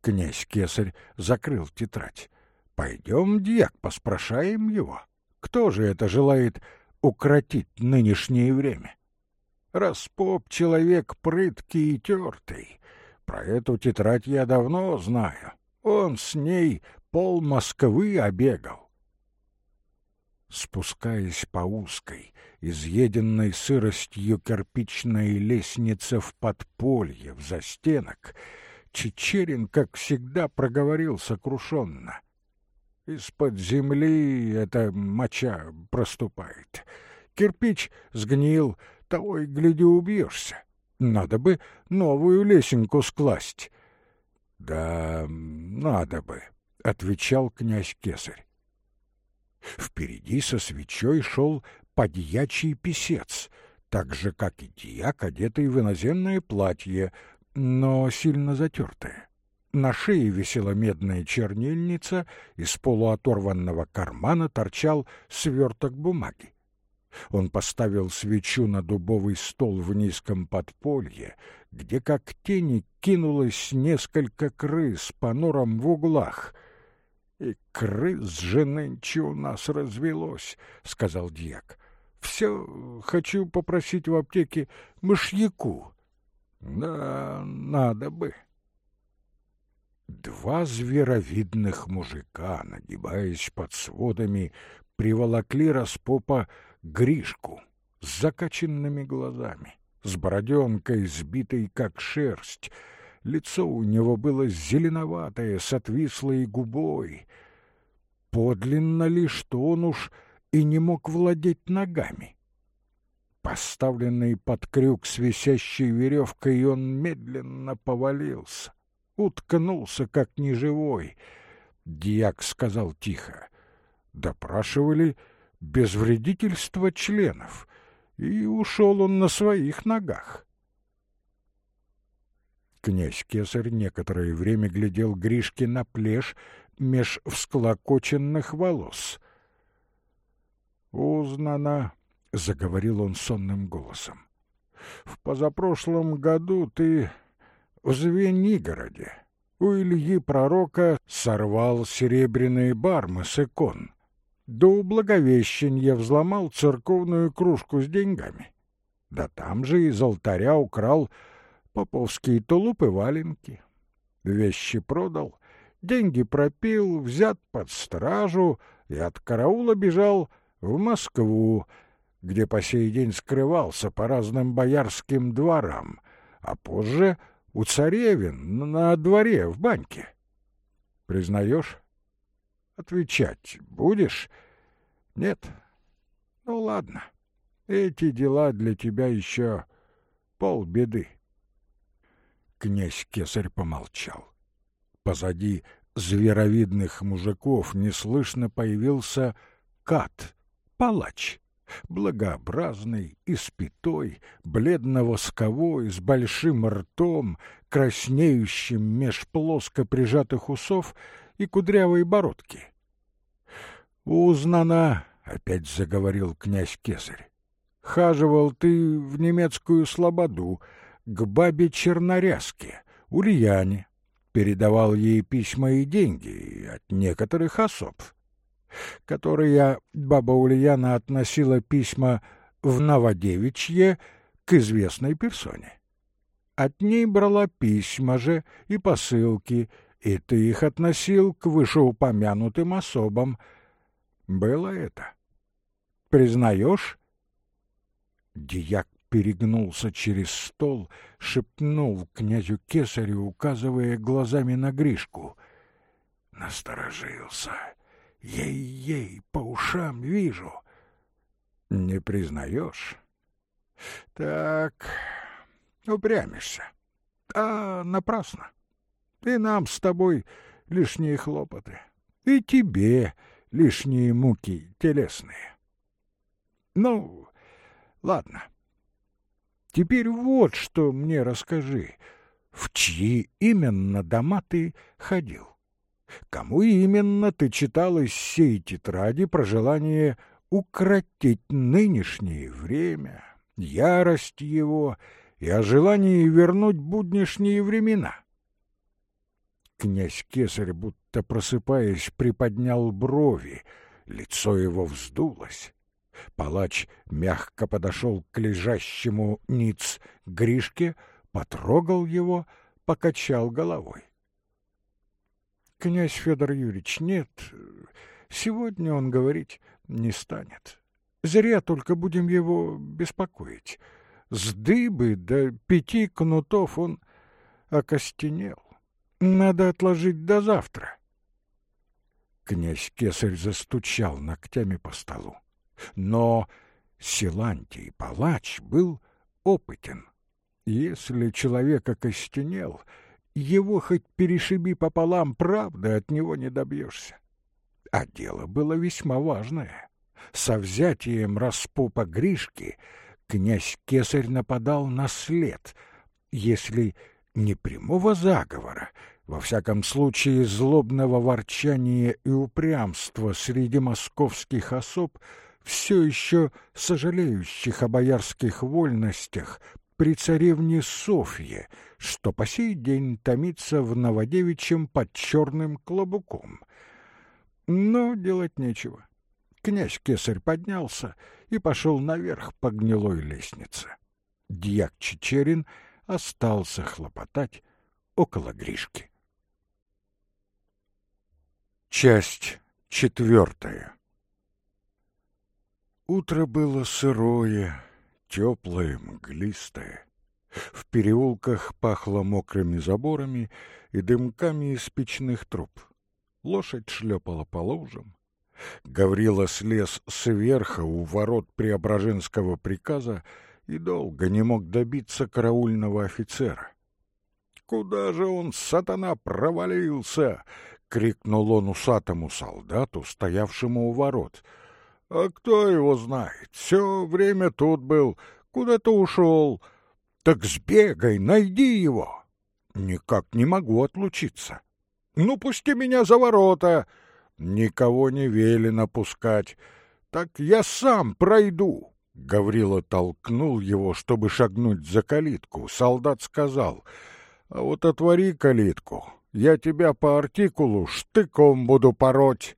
князь Кесарь закрыл тетрадь. Пойдем, дьяк, поспрашаем его. Кто же это желает укротить нынешнее время? Распоп человек прыткий и тертый. Про эту тетрадь я давно знаю. Он с ней пол Москвы обегал. Спускаясь по узкой, изъеденной сыростью кирпичной лестнице в подполье, в застенок, Чечерин, как всегда, проговорил сокрушенно. Из-под земли эта моча проступает. Кирпич сгнил, того и гляди убьешься. Надо бы новую лесенку скласть. — Да, надо бы, — отвечал князь Кесарь. Впереди со свечой шел подьячий писец, так же, как и дьяк, одетый в иноземное платье, но сильно затертое. На шее висела медная чернильница, из полуоторванного кармана торчал сверток бумаги. Он поставил свечу на дубовый стол в низком подполье, где как тени кинулось несколько крыс по норам в углах. — И крыс же нынче у нас развелось, — сказал дьяк. — Все хочу попросить в аптеке мышьяку. — Да, надо бы. — Два зверовидных мужика, нагибаясь под сводами, приволокли распопа Гришку с закаченными глазами, с бороденкой, сбитой как шерсть. Лицо у него было зеленоватое, с отвислой губой. Подлинно ли, что он уж и не мог владеть ногами? Поставленный под крюк с висящей веревкой, он медленно повалился уткнулся как неживой. Дьяк сказал тихо. Допрашивали без вредительства членов, и ушел он на своих ногах. Князь Кесарь некоторое время глядел Гришке на плешь меж всклокоченных волос. «Узнано», — заговорил он сонным голосом. «В позапрошлом году ты в Звенигороде у Ильи Пророка сорвал серебряные бармы с икон. До Благовещения взломал церковную кружку с деньгами. Да там же из алтаря украл поповские тулупы валенки. Вещи продал, деньги пропил, взят под стражу и от караула бежал в Москву, где по сей день скрывался по разным боярским дворам, а позже у царевин на дворе в баньке. Признаешь? Отвечать будешь? Нет? Ну ладно, эти дела для тебя еще полбеды. Князь Кесарь помолчал. Позади зверовидных мужиков неслышно появился кат, палач, благообразный, испятой, бледно-восковой, с большим ртом, краснеющим меж плоско прижатых усов и кудрявой бородки. «Узнана», — опять заговорил князь Кесарь, — «хаживал ты в немецкую слободу, к бабе Чернорязке, Ульяне, передавал ей письма и деньги от некоторых особ, которые баба Ульяна относила письма в Новодевичье к известной персоне. От ней брала письма же и посылки, и ты их относил к вышеупомянутым особам. Было это. Признаешь? Дьяк перегнулся через стол, шепнул князю Кесарю, указывая глазами на Гришку. Насторожился. Ей-ей, по ушам вижу. Не признаешь? Так, упрямишься. А напрасно. И нам с тобой лишние хлопоты. И тебе лишние муки телесные. Ну, ладно. Теперь вот что мне расскажи. В чьи именно дома ты ходил? Кому именно ты читал из сей тетради про желание укротить нынешнее время, ярость его и о желании вернуть буднишние времена? Князь Кесарь, будто просыпаясь, приподнял брови, лицо его вздулось. Палач мягко подошел к лежащему ниц Гришке, потрогал его, покачал головой. Князь Федор Юрьевич, нет, сегодня он говорить не станет. Зря только будем его беспокоить. С дыбы до пяти кнутов он окостенел. Надо отложить до завтра. Князь Кесарь застучал ногтями по столу. Но Силантий палач был опытен. Если человек окостенел, его хоть перешиби пополам, правда от него не добьешься. А дело было весьма важное. Со взятием распупа Гришки князь Кесарь нападал на след, если не прямого заговора, во всяком случае злобного ворчания и упрямства среди московских особ, все еще сожалеющих о боярских вольностях при царевне Софье, что по сей день томится в Новодевичьем под черным клобуком. Но делать нечего. Князь Кесарь поднялся и пошел наверх по гнилой лестнице. Дьяк Чечерин остался хлопотать около Гришки. Часть четвертая Утро было сырое, теплое, мглистое. В переулках пахло мокрыми заборами и дымками из печных труб. Лошадь шлепала по лужам. Гаврила слез сверху у ворот Преображенского приказа и долго не мог добиться караульного офицера. «Куда же он, сатана, провалился?» — крикнул он усатому солдату, стоявшему у ворот. «А кто его знает? Все время тут был, куда-то ушел. Так сбегай, найди его!» «Никак не могу отлучиться». «Ну, пусти меня за ворота!» «Никого не велено пускать. Так я сам пройду!» Гаврила толкнул его, чтобы шагнуть за калитку. Солдат сказал, «А вот отвори калитку, я тебя по артикулу штыком буду пороть».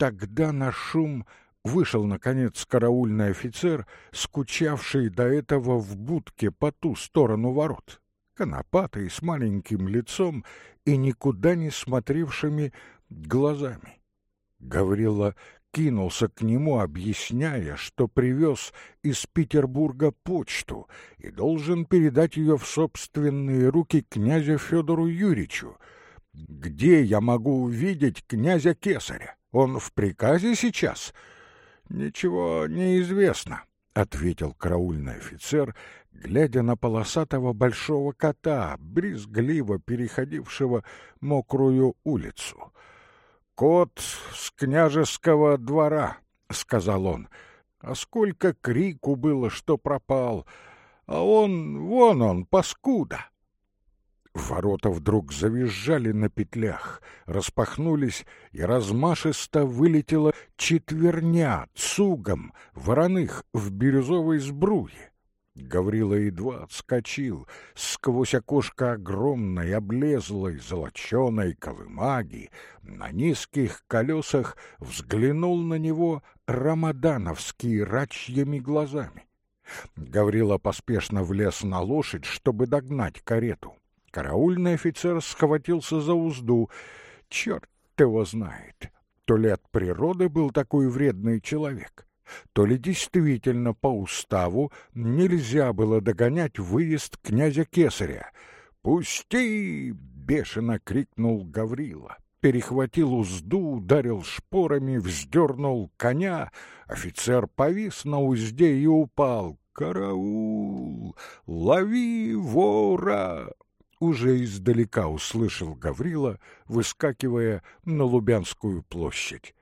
Тогда на шум вышел, наконец, караульный офицер, скучавший до этого в будке по ту сторону ворот. конопатый, с маленьким лицом и никуда не смотревшими глазами. Гаврила кинулся к нему, объясняя, что привез из Петербурга почту и должен передать ее в собственные руки князю Федору Юрьевичу. «Где я могу увидеть князя Кесаря? Он в приказе сейчас?» «Ничего не известно», — ответил караульный офицер, глядя на полосатого большого кота, брезгливо переходившего мокрую улицу. «Кот с княжеского двора», — сказал он. «А сколько крику было, что пропал! А он, вон он, паскуда!» Ворота вдруг завизжали на петлях, распахнулись, и размашисто вылетела четверня цугом вороных в бирюзовой сбруе. Гаврила едва отскочил. Сквозь окошко огромной, облезлой, золоченой колымаги на низких колесах взглянул на него Рамадановский рачьими глазами. Гаврила поспешно влез на лошадь, чтобы догнать карету. Караульный офицер схватился за узду. Черт его знает, то ли от природы был такой вредный человек, то ли действительно по уставу нельзя было догонять выезд князя Кесаря. «Пусти!» — бешено крикнул Гаврила. Перехватил узду, ударил шпорами, вздернул коня. Офицер повис на узде и упал. «Караул! Лови вора!» Уже издалека услышал Гаврила, выскакивая на Лубянскую площадь.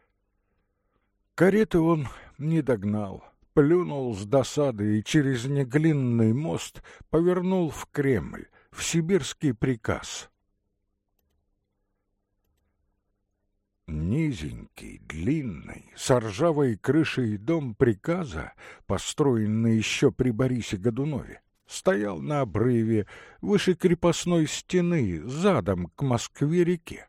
Кареты он не догнал, плюнул с досады и через неглинный мост повернул в Кремль, в сибирский приказ. Низенький, длинный, с ржавой крышей дом приказа, построенный еще при Борисе Годунове, стоял на обрыве выше крепостной стены, задом к Москве-реке.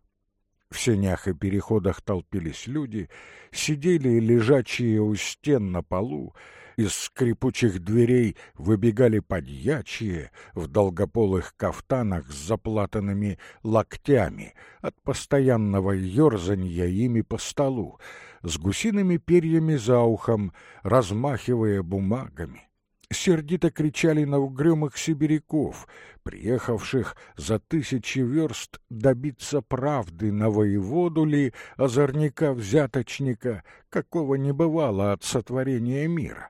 В сенях и переходах толпились люди, сидели лежачие у стен на полу, из скрипучих дверей выбегали подьячие в долгополых кафтанах с заплатанными локтями от постоянного ерзанья ими по столу, с гусиными перьями за ухом, размахивая бумагами сердито кричали на угрюмых сибиряков, приехавших за тысячи верст добиться правды на воеводу ли, озорника-взяточника, какого не бывало от сотворения мира,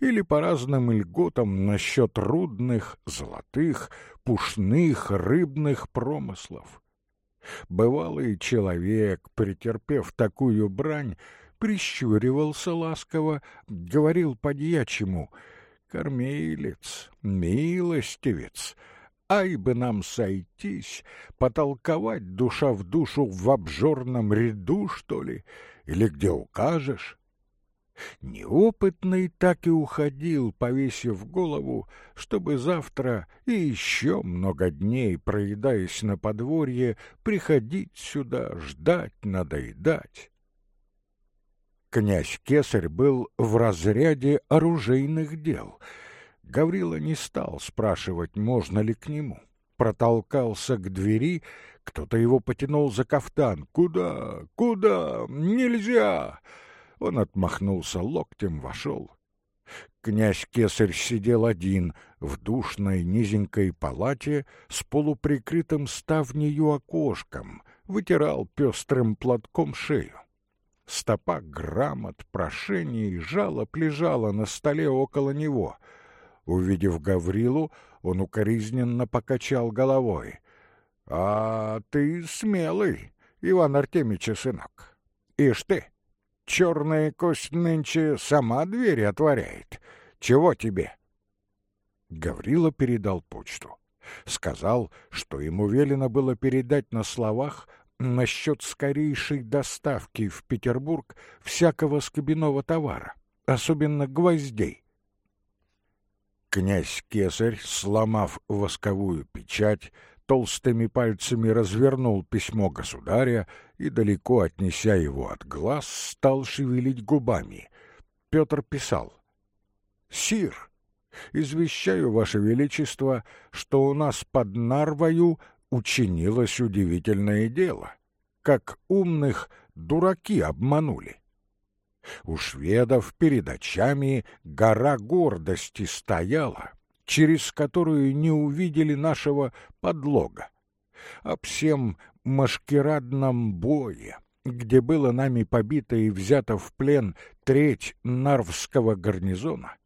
или по разным льготам насчет рудных, золотых, пушных, рыбных промыслов. Бывалый человек, претерпев такую брань, прищуривался ласково, говорил подьячему — Кормилец, милостивец, ай бы нам сойтись, потолковать душа в душу в обжорном ряду, что ли, или где укажешь. Неопытный так и уходил, повесив голову, чтобы завтра и еще много дней, проедаясь на подворье, приходить сюда, ждать, надоедать. Князь Кесарь был в разряде оружейных дел. Гаврила не стал спрашивать, можно ли к нему. Протолкался к двери, кто-то его потянул за кафтан. «Куда? Куда? Нельзя!» Он отмахнулся локтем, вошел. Князь Кесарь сидел один в душной низенькой палате с полуприкрытым ставнею окошком, вытирал пестрым платком шею стопа грамот, прошений и жалоб лежала на столе около него. Увидев Гаврилу, он укоризненно покачал головой. — А ты смелый, Иван Артемича сынок. Ишь ты, черная кость нынче сама двери отворяет. Чего тебе? Гаврила передал почту. Сказал, что ему велено было передать на словах насчет скорейшей доставки в Петербург всякого скобяного товара, особенно гвоздей. Князь Кесарь, сломав восковую печать, толстыми пальцами развернул письмо государя и, далеко отнеся его от глаз, стал шевелить губами. Петр писал. «Сир, Извещаю, Ваше Величество, что у нас под Нарвою учинилось удивительное дело. Как умных дураки обманули. У шведов перед очами гора гордости стояла, через которую не увидели нашего подлога. Об всем машкирадном бое, где было нами побито и взято в плен треть Нарвского гарнизона,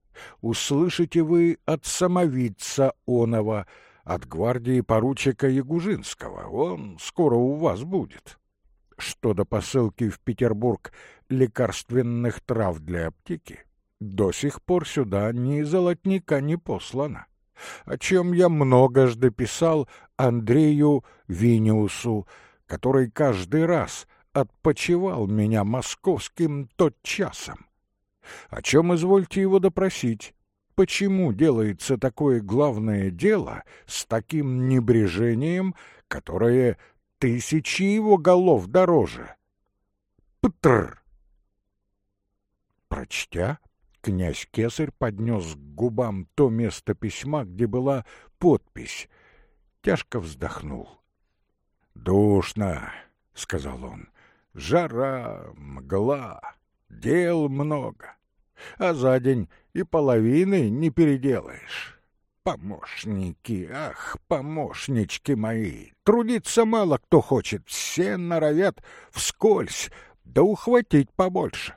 услышите вы от самовидца Онова, от гвардии поручика Ягужинского. Он скоро у вас будет. Что до посылки в Петербург лекарственных трав для аптеки, до сих пор сюда ни золотника не послано, о чем я многожды писал Андрею Виниусу, который каждый раз отпочивал меня московским тот часом. О чем извольте его допросить? Почему делается такое главное дело с таким небрежением, которое тысячи его голов дороже? Птр! Прочтя, князь Кесарь поднес к губам то место письма, где была подпись. Тяжко вздохнул. «Душно», — сказал он, — «жара, мгла, дел много, а за день и половины не переделаешь». Помощники, ах, помощнички мои, трудиться мало кто хочет, все норовят вскользь, да ухватить побольше.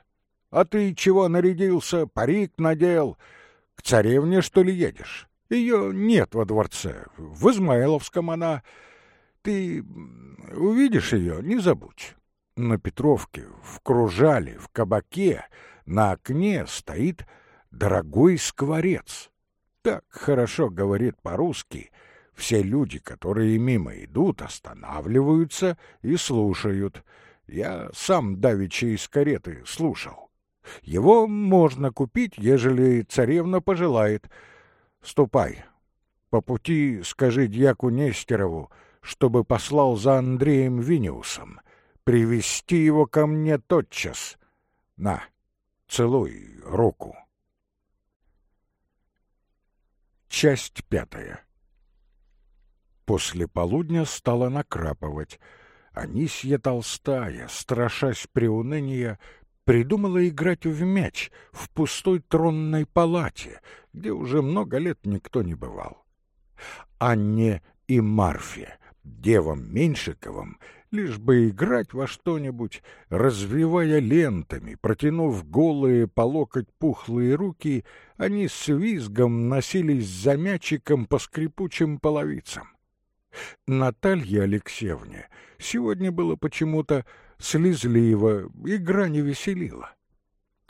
А ты чего нарядился, парик надел? К царевне, что ли, едешь? Ее нет во дворце, в Измайловском она. Ты увидишь ее, не забудь. На Петровке, в кружале, в кабаке, на окне стоит дорогой скворец. Так хорошо говорит по-русски. Все люди, которые мимо идут, останавливаются и слушают. Я сам давеча из кареты слушал. Его можно купить, ежели царевна пожелает. Ступай. По пути скажи дьяку Нестерову, чтобы послал за Андреем Виниусом. Привести его ко мне тотчас. На, целуй руку. Часть пятая. После полудня стала накрапывать. Анисья Толстая, страшась приуныния, придумала играть в мяч в пустой тронной палате, где уже много лет никто не бывал. Анне и Марфе, девам Меньшиковым, лишь бы играть во что-нибудь, развивая лентами, протянув голые по локоть пухлые руки, они с визгом носились за мячиком по скрипучим половицам. Наталье Алексеевне сегодня было почему-то слезливо, игра не веселила.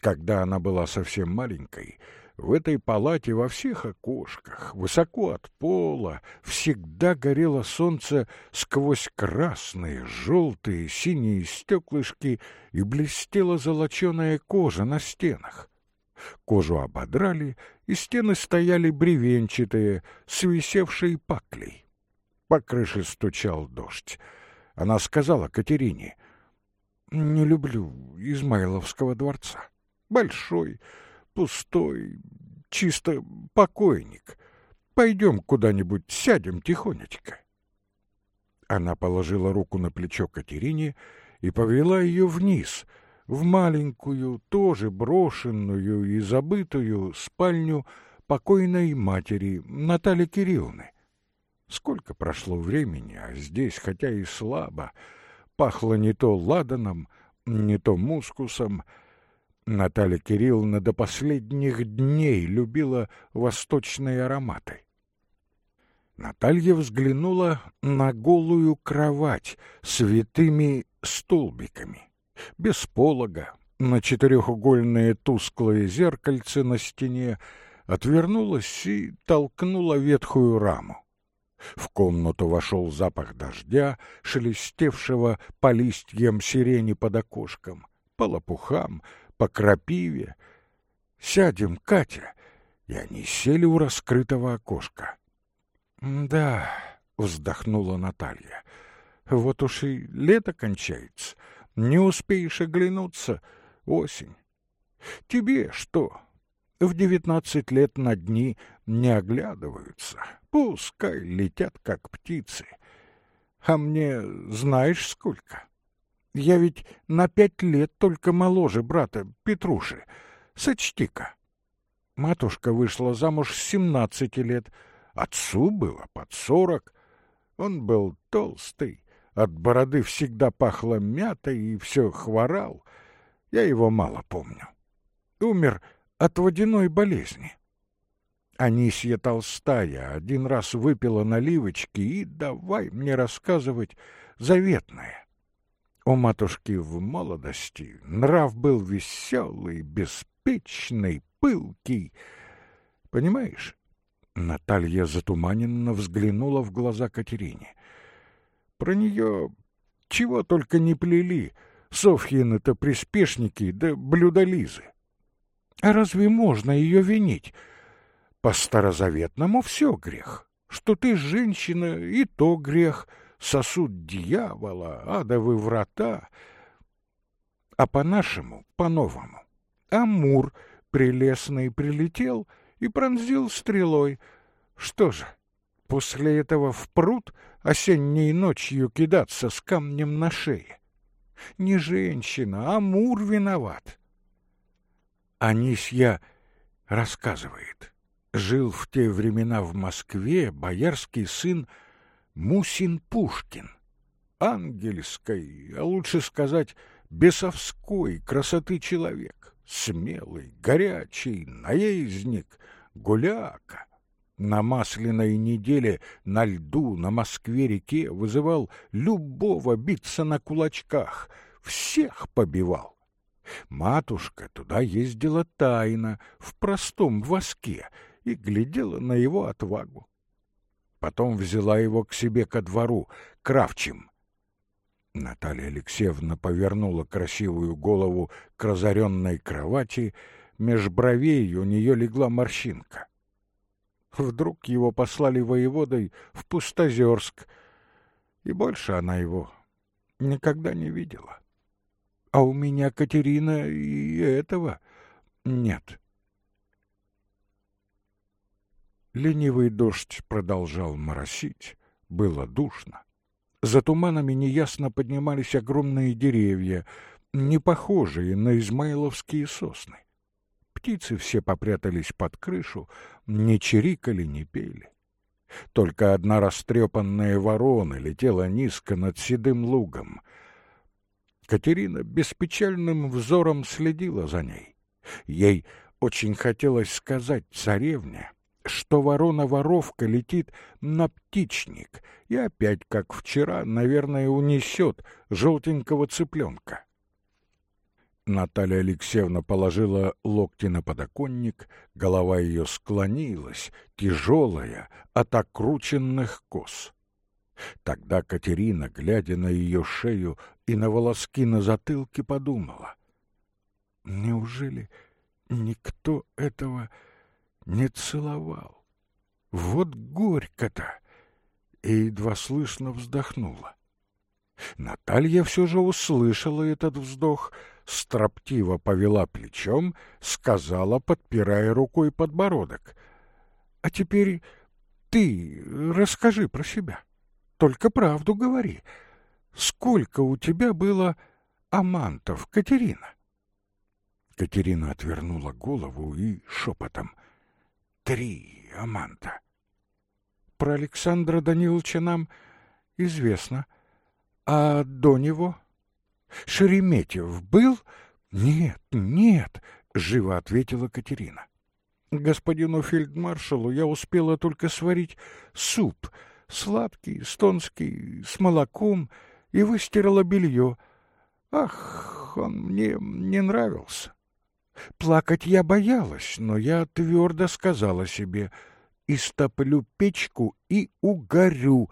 Когда она была совсем маленькой, в этой палате во всех окошках, высоко от пола, всегда горело солнце сквозь красные, желтые, синие стеклышки и блестела золоченая кожа на стенах. Кожу ободрали, и стены стояли бревенчатые, с висевшей паклей. По крыше стучал дождь. Она сказала Катерине — не люблю Измайловского дворца. Большой, пустой, чисто покойник. Пойдем куда-нибудь сядем тихонечко. Она положила руку на плечо Катерине и повела ее вниз, в маленькую, тоже брошенную и забытую спальню покойной матери Натальи Кирилловны. Сколько прошло времени, а здесь, хотя и слабо, Пахло не то ладаном, не то мускусом. Наталья Кирилловна до последних дней любила восточные ароматы. Наталья взглянула на голую кровать с витыми столбиками, без полога, на четырехугольные тусклые зеркальце на стене, отвернулась и толкнула ветхую раму. В комнату вошел запах дождя, шелестевшего по листьям сирени под окошком, по лопухам, по крапиве. «Сядем, Катя!» И они сели у раскрытого окошка. «Да», — вздохнула Наталья, — «вот уж и лето кончается. Не успеешь оглянуться. Осень. Тебе что? в девятнадцать лет на дни не оглядываются, пускай летят, как птицы. А мне знаешь сколько? Я ведь на пять лет только моложе брата Петруши. Сочти-ка. Матушка вышла замуж с семнадцати лет, отцу было под сорок. Он был толстый, от бороды всегда пахло мятой и все хворал. Я его мало помню. Умер от водяной болезни. Анисья Толстая один раз выпила наливочки и давай мне рассказывать заветное. У матушки в молодости нрав был веселый, беспечный, пылкий. Понимаешь? Наталья затуманенно взглянула в глаза Катерине. Про нее чего только не плели Софьины-то приспешники да блюдолизы. А разве можно ее винить? По старозаветному все грех. Что ты женщина, и то грех. Сосуд дьявола, адовы врата. А по-нашему, по-новому. Амур прелестный прилетел и пронзил стрелой. Что же, после этого в пруд осенней ночью кидаться с камнем на шее? Не женщина, а Мур виноват. Анисья рассказывает. Жил в те времена в Москве боярский сын Мусин Пушкин. Ангельской, а лучше сказать, бесовской красоты человек. Смелый, горячий, наездник, гуляка. На масляной неделе на льду на Москве-реке вызывал любого биться на кулачках, всех побивал. Матушка туда ездила тайно, в простом воске, и глядела на его отвагу. Потом взяла его к себе ко двору, кравчим. Наталья Алексеевна повернула красивую голову к разоренной кровати, меж бровей у нее легла морщинка. Вдруг его послали воеводой в Пустозерск, и больше она его никогда не видела. А у меня, Катерина, и этого нет. Ленивый дождь продолжал моросить, было душно. За туманами неясно поднимались огромные деревья, не похожие на измайловские сосны. Птицы все попрятались под крышу, не чирикали, не пели. Только одна растрепанная ворона летела низко над седым лугом. Катерина беспечальным взором следила за ней. Ей очень хотелось сказать царевне, что ворона-воровка летит на птичник и опять, как вчера, наверное, унесет желтенького цыпленка. Наталья Алексеевна положила локти на подоконник, голова ее склонилась, тяжелая, от окрученных кос. Тогда Катерина, глядя на ее шею и на волоски на затылке, подумала. Неужели никто этого не целовал? Вот горько-то! И едва слышно вздохнула. Наталья все же услышала этот вздох, строптиво повела плечом, сказала, подпирая рукой подбородок. — А теперь ты расскажи про себя. Только правду говори. Сколько у тебя было амантов, Катерина? Катерина отвернула голову и шепотом. — Три аманта. Про Александра Даниловича нам известно — а до него? Шереметьев был? Нет, нет, живо ответила Катерина. Господину фельдмаршалу я успела только сварить суп, сладкий, стонский, с молоком, и выстирала белье. Ах, он мне не нравился. Плакать я боялась, но я твердо сказала себе, истоплю печку и угорю,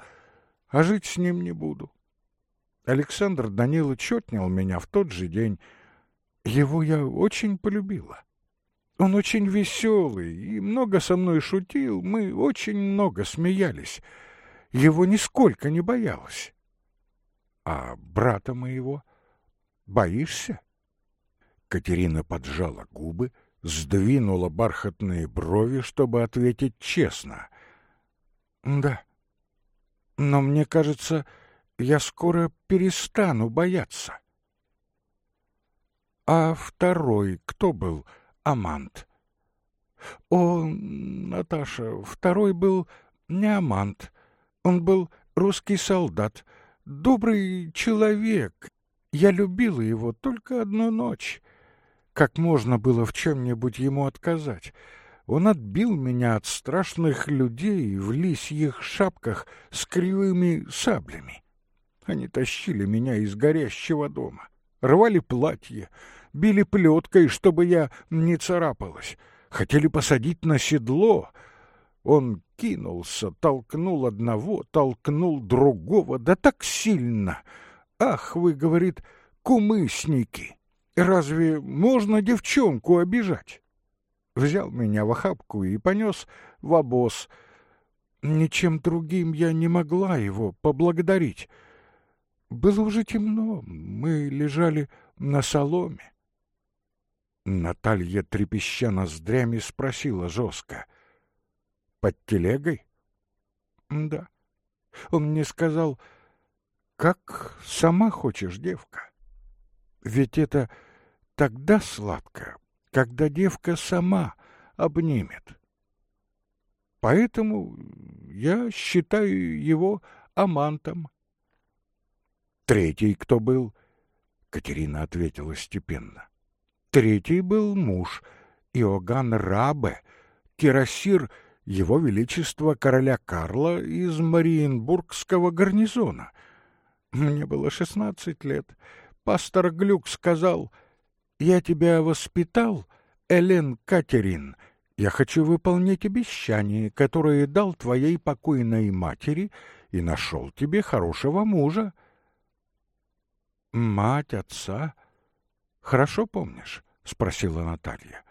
а жить с ним не буду. Александр Данилович отнял меня в тот же день. Его я очень полюбила. Он очень веселый и много со мной шутил, мы очень много смеялись. Его нисколько не боялась. А брата моего боишься? Катерина поджала губы, сдвинула бархатные брови, чтобы ответить честно. «Да. Но мне кажется, я скоро перестану бояться». «А второй кто был, Амант?» «О, Наташа, второй был не Амант. Он был русский солдат, добрый человек. Я любила его только одну ночь. Как можно было в чем-нибудь ему отказать? Он отбил меня от страшных людей в лисьих шапках с кривыми саблями. Они тащили меня из горящего дома, рвали платье, били плеткой, чтобы я не царапалась, хотели посадить на седло. Он кинулся, толкнул одного, толкнул другого, да так сильно. «Ах, вы, — говорит, — кумысники!» Разве можно девчонку обижать? Взял меня в охапку и понес в обоз. Ничем другим я не могла его поблагодарить. Было уже темно, мы лежали на соломе. Наталья, трепеща ноздрями, спросила жестко. «Под телегой?» «Да». Он мне сказал, «Как сама хочешь, девка?» Ведь это тогда сладко, когда девка сама обнимет. Поэтому я считаю его амантом. Третий кто был? Катерина ответила степенно. Третий был муж, Иоганн Рабе, кирасир его Величества короля Карла из Мариенбургского гарнизона. Мне было шестнадцать лет. Пастор Глюк сказал — я тебя воспитал, Элен Катерин. Я хочу выполнить обещание, которое дал твоей покойной матери, и нашел тебе хорошего мужа. Мать отца? Хорошо помнишь? — спросила Наталья.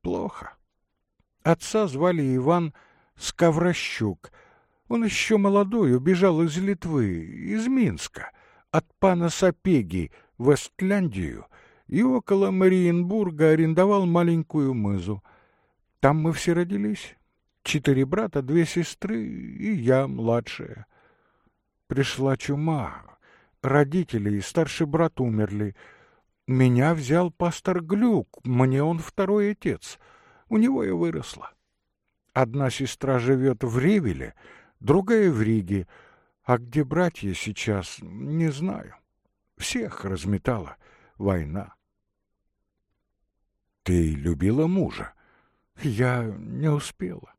Плохо. Отца звали Иван Скаврощук. Он еще молодой, убежал из Литвы, из Минска, от пана Сапеги в Эстляндию — и около Мариенбурга арендовал маленькую мызу. Там мы все родились. Четыре брата, две сестры и я, младшая. Пришла чума. Родители и старший брат умерли. Меня взял пастор Глюк, мне он второй отец. У него я выросла. Одна сестра живет в Ревеле, другая в Риге, а где братья сейчас, не знаю. Всех разметала война. Ты любила мужа? Я не успела.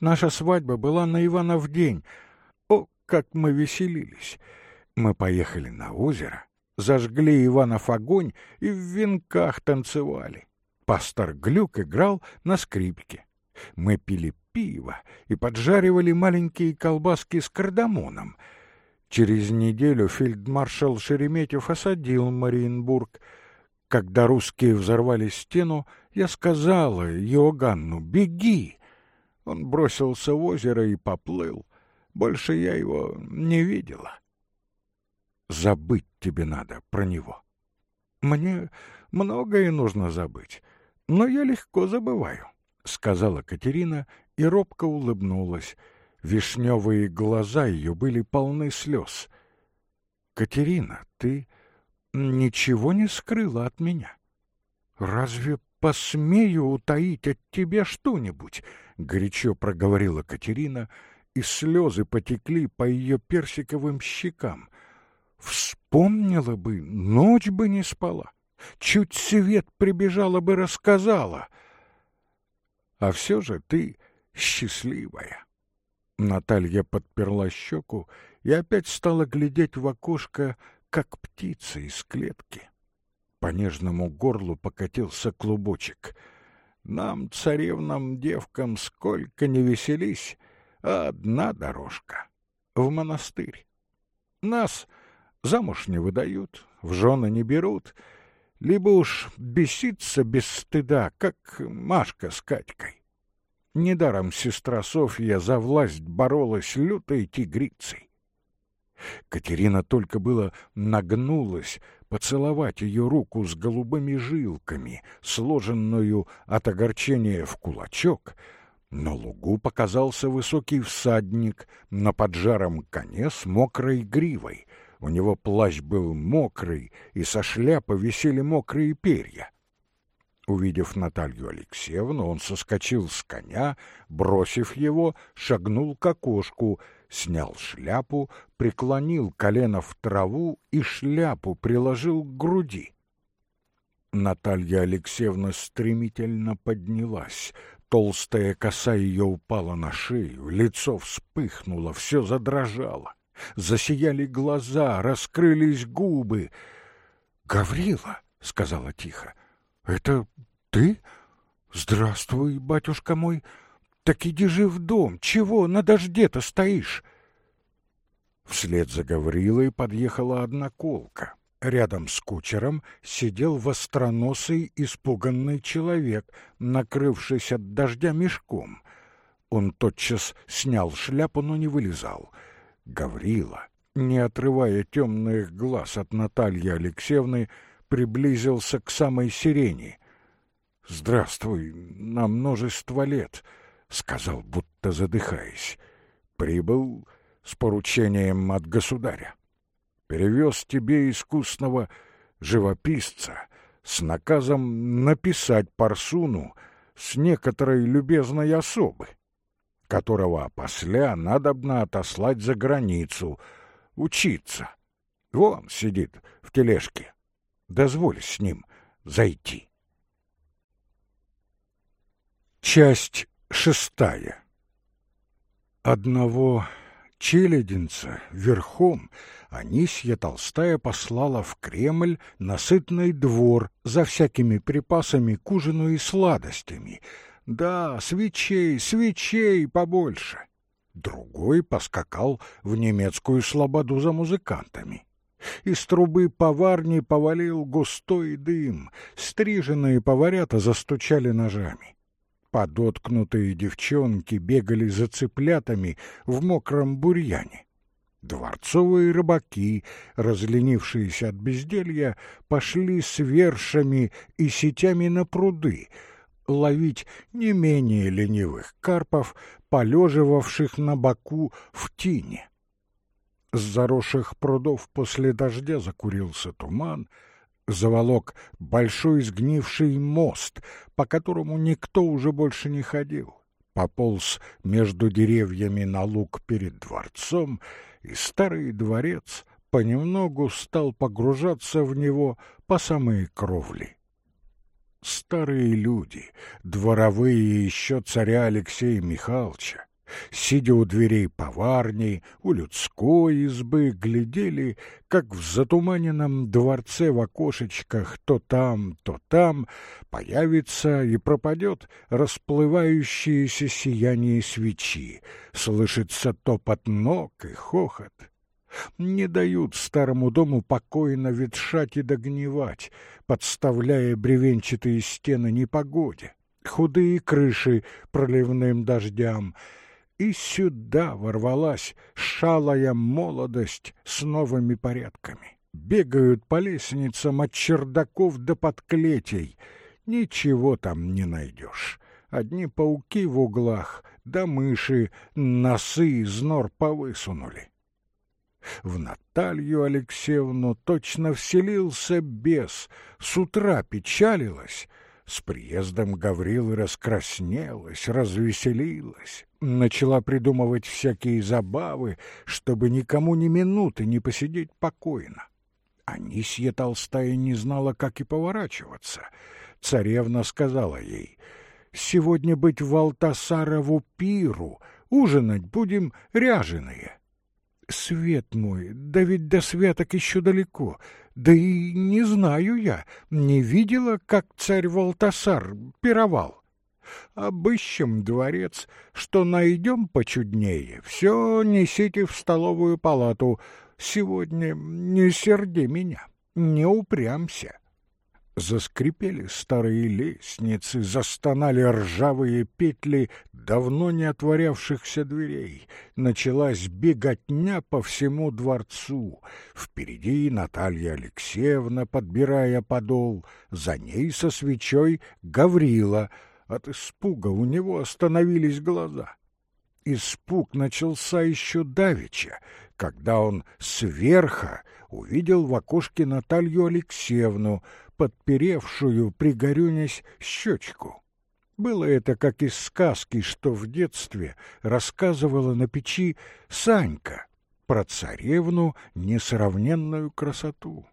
Наша свадьба была на Иванов день. О, как мы веселились! Мы поехали на озеро, зажгли Иванов огонь и в венках танцевали. Пастор Глюк играл на скрипке. Мы пили пиво и поджаривали маленькие колбаски с кардамоном. Через неделю фельдмаршал Шереметьев осадил Мариенбург — когда русские взорвали стену, я сказала Иоганну «Беги!». Он бросился в озеро и поплыл. Больше я его не видела. Забыть тебе надо про него. Мне многое нужно забыть, но я легко забываю, — сказала Катерина и робко улыбнулась. Вишневые глаза ее были полны слез. — Катерина, ты ничего не скрыла от меня. Разве посмею утаить от тебя что-нибудь? горячо проговорила Катерина, и слезы потекли по ее персиковым щекам. Вспомнила бы, ночь бы не спала, чуть свет прибежала бы, рассказала. А все же ты счастливая. Наталья подперла щеку и опять стала глядеть в окошко как птица из клетки. По нежному горлу покатился клубочек. Нам, царевнам, девкам, сколько не веселись, а одна дорожка — в монастырь. Нас замуж не выдают, в жены не берут, либо уж беситься без стыда, как Машка с Катькой. Недаром сестра Софья за власть боролась лютой тигрицей. Катерина только было нагнулась поцеловать ее руку с голубыми жилками, сложенную от огорчения в кулачок, на лугу показался высокий всадник на поджаром коне с мокрой гривой. У него плащ был мокрый, и со шляпы висели мокрые перья. Увидев Наталью Алексеевну, он соскочил с коня, бросив его, шагнул к окошку, снял шляпу, преклонил колено в траву и шляпу приложил к груди. Наталья Алексеевна стремительно поднялась. Толстая коса ее упала на шею, лицо вспыхнуло, все задрожало. Засияли глаза, раскрылись губы. «Гаврила!» — сказала тихо. «Это ты? Здравствуй, батюшка мой. Так иди же в дом. Чего на дожде-то стоишь?» Вслед за Гаврилой подъехала одноколка. Рядом с кучером сидел востроносый испуганный человек, накрывшись от дождя мешком. Он тотчас снял шляпу, но не вылезал. Гаврила, не отрывая темных глаз от Натальи Алексеевны, приблизился к самой сирене. «Здравствуй, на множество лет», — сказал, будто задыхаясь. «Прибыл с поручением от государя. Перевез тебе искусного живописца с наказом написать Парсуну с некоторой любезной особы, которого после надобно отослать за границу, учиться. Вон сидит в тележке дозволь с ним зайти. Часть шестая. Одного челядинца верхом Анисья Толстая послала в Кремль на сытный двор за всякими припасами к ужину и сладостями. Да, свечей, свечей побольше. Другой поскакал в немецкую слободу за музыкантами. Из трубы поварни повалил густой дым, стриженные поварята застучали ножами. Подоткнутые девчонки бегали за цыплятами в мокром бурьяне. Дворцовые рыбаки, разленившиеся от безделья, пошли с вершами и сетями на пруды, ловить не менее ленивых карпов, полеживавших на боку в тине. С заросших прудов после дождя закурился туман, заволок большой сгнивший мост, по которому никто уже больше не ходил. Пополз между деревьями на луг перед дворцом, и старый дворец понемногу стал погружаться в него по самые кровли. Старые люди, дворовые еще царя Алексея Михайловича, сидя у дверей поварни, у людской избы, глядели, как в затуманенном дворце в окошечках то там, то там появится и пропадет расплывающееся сияние свечи, слышится топот ног и хохот. Не дают старому дому покойно ветшать и догнивать, подставляя бревенчатые стены непогоде, худые крыши проливным дождям — и сюда ворвалась шалая молодость с новыми порядками. Бегают по лестницам от чердаков до подклетей. Ничего там не найдешь. Одни пауки в углах, да мыши носы из нор повысунули. В Наталью Алексеевну точно вселился бес, с утра печалилась, с приездом Гаврилы раскраснелась, развеселилась, начала придумывать всякие забавы, чтобы никому ни минуты не посидеть покойно. Анисья Толстая не знала, как и поворачиваться. Царевна сказала ей, «Сегодня быть в Алтасарову пиру, ужинать будем ряженые». «Свет мой, да ведь до святок еще далеко, да и не знаю я, не видела, как царь Валтасар пировал. Обыщем дворец, что найдем почуднее, все несите в столовую палату. Сегодня не серди меня, не упрямся. Заскрипели старые лестницы, застонали ржавые петли давно не отворявшихся дверей. Началась беготня по всему дворцу. Впереди Наталья Алексеевна, подбирая подол, за ней со свечой Гаврила. От испуга у него остановились глаза. Испуг начался еще давеча, когда он сверха увидел в окошке Наталью Алексеевну — подперевшую, пригорюнясь, щечку. Было это как из сказки, что в детстве рассказывала на печи Санька про царевну несравненную красоту.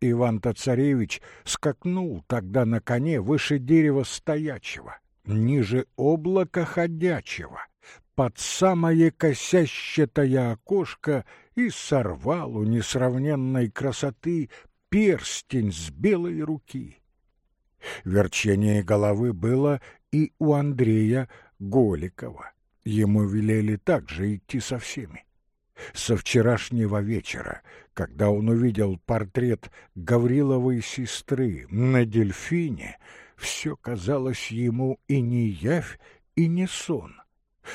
Иван-то-царевич скакнул тогда на коне выше дерева стоячего, ниже облака ходячего, под самое косящее окошко и сорвал у несравненной красоты перстень с белой руки. Верчение головы было и у Андрея Голикова. Ему велели также идти со всеми. Со вчерашнего вечера, когда он увидел портрет Гавриловой сестры на дельфине, все казалось ему и не явь, и не сон.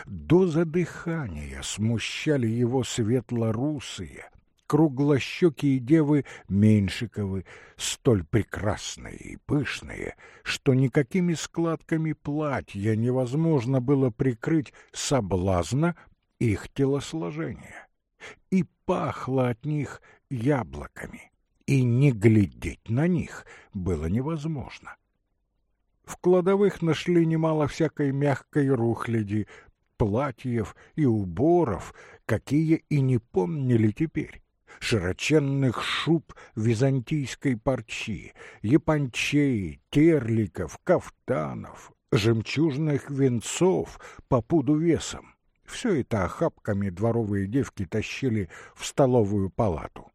До задыхания смущали его светло-русые, круглощекие девы Меньшиковы, столь прекрасные и пышные, что никакими складками платья невозможно было прикрыть соблазна их телосложения. И пахло от них яблоками, и не глядеть на них было невозможно. В кладовых нашли немало всякой мягкой рухляди, платьев и уборов, какие и не помнили теперь широченных шуб византийской парчи, япончей, терликов, кафтанов, жемчужных венцов по пуду весом. Все это охапками дворовые девки тащили в столовую палату.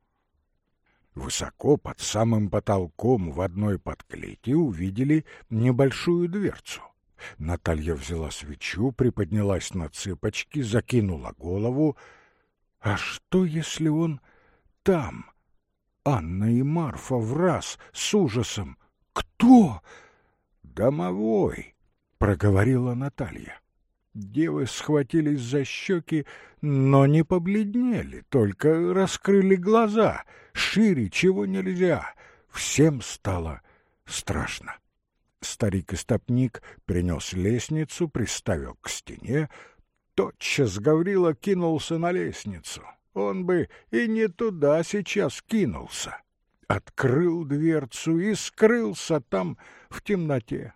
Высоко под самым потолком в одной подклете увидели небольшую дверцу. Наталья взяла свечу, приподнялась на цыпочки, закинула голову. А что, если он там. Анна и Марфа в раз с ужасом. «Кто?» «Домовой», — проговорила Наталья. Девы схватились за щеки, но не побледнели, только раскрыли глаза, шире чего нельзя. Всем стало страшно. Старик-истопник принес лестницу, приставил к стене. Тотчас Гаврила кинулся на лестницу он бы и не туда сейчас кинулся. Открыл дверцу и скрылся там в темноте.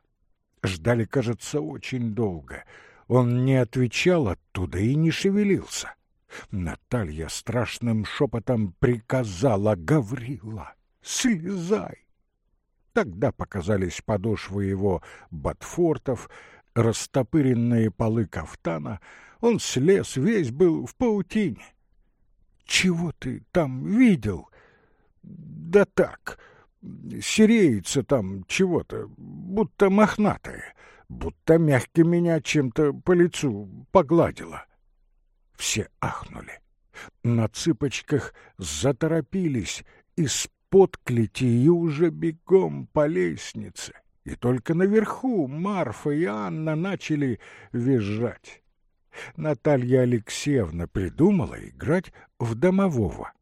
Ждали, кажется, очень долго. Он не отвечал оттуда и не шевелился. Наталья страшным шепотом приказала Гаврила, слезай. Тогда показались подошвы его ботфортов, растопыренные полы кафтана. Он слез, весь был в паутине. Чего ты там видел? Да так, сереется там чего-то, будто мохнатое, будто мягко меня чем-то по лицу погладило. Все ахнули. На цыпочках заторопились из-под клети уже бегом по лестнице. И только наверху Марфа и Анна начали визжать. Наталья Алексеевна придумала играть в домового.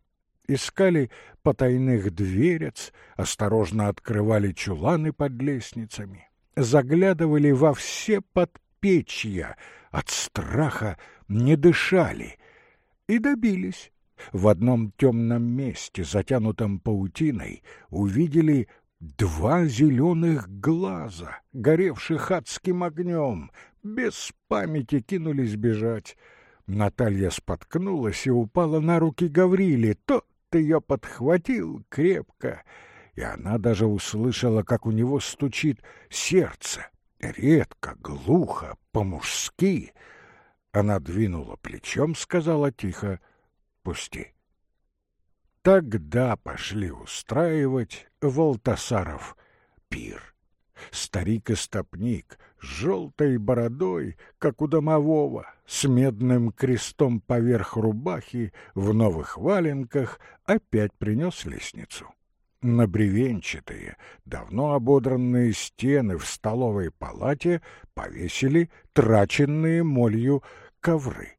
Искали потайных дверец, осторожно открывали чуланы под лестницами, заглядывали во все подпечья, от страха не дышали и добились. В одном темном месте, затянутом паутиной, увидели два зеленых глаза, горевших адским огнем, без памяти кинулись бежать. Наталья споткнулась и упала на руки Гавриле. Тот ее подхватил крепко, и она даже услышала, как у него стучит сердце. Редко, глухо, по-мужски. Она двинула плечом, сказала тихо «Пусти». Тогда пошли устраивать Волтасаров пир. Старик-истопник с желтой бородой, как у домового, с медным крестом поверх рубахи, в новых валенках, опять принес лестницу. На бревенчатые, давно ободранные стены в столовой палате повесили траченные молью ковры.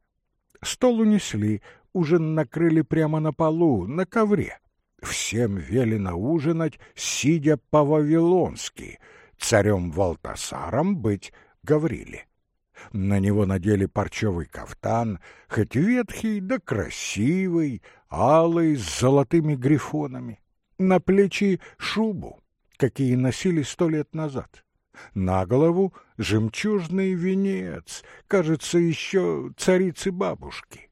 Стол унесли, ужин накрыли прямо на полу, на ковре. Всем велено ужинать, сидя по-вавилонски, царем Валтасаром быть Гавриле. На него надели парчевый кафтан, хоть ветхий да красивый, алый, с золотыми грифонами. На плечи шубу, какие носили сто лет назад. На голову жемчужный венец, кажется, еще царицы-бабушки.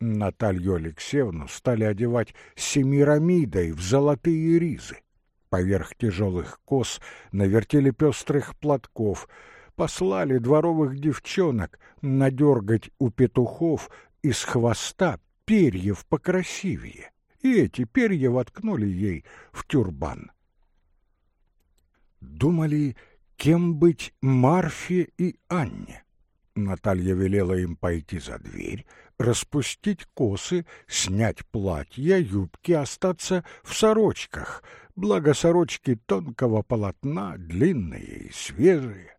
Наталью Алексеевну стали одевать семирамидой в золотые ризы. Поверх тяжелых кос навертели пестрых платков — послали дворовых девчонок надергать у петухов из хвоста перьев покрасивее, и эти перья воткнули ей в тюрбан. Думали, кем быть Марфе и Анне. Наталья велела им пойти за дверь, распустить косы, снять платья, юбки, остаться в сорочках, благо сорочки тонкого полотна, длинные и свежие.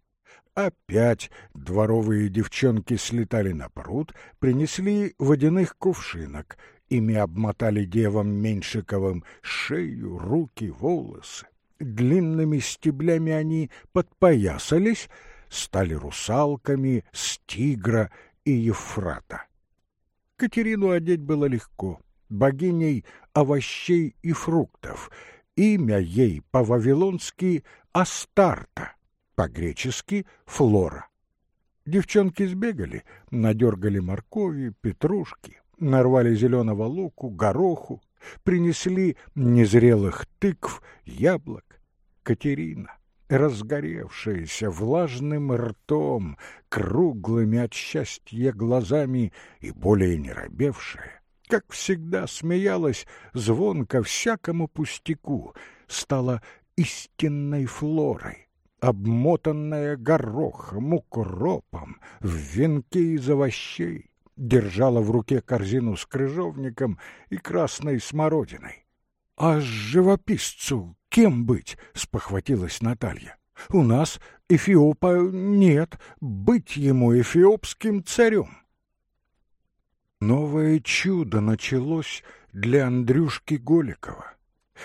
Опять дворовые девчонки слетали на пруд, принесли водяных кувшинок, ими обмотали девам Меньшиковым шею, руки, волосы. Длинными стеблями они подпоясались, стали русалками с тигра и Ефрата. Катерину одеть было легко, богиней овощей и фруктов. Имя ей по-вавилонски Астарта по-гречески «флора». Девчонки сбегали, надергали моркови, петрушки, нарвали зеленого луку, гороху, принесли незрелых тыкв, яблок. Катерина, разгоревшаяся влажным ртом, круглыми от счастья глазами и более не робевшая, как всегда смеялась звонко всякому пустяку, стала истинной флорой обмотанная горохом, укропом, в венке из овощей, держала в руке корзину с крыжовником и красной смородиной. — А живописцу кем быть? — спохватилась Наталья. — У нас Эфиопа нет, быть ему эфиопским царем. Новое чудо началось для Андрюшки Голикова.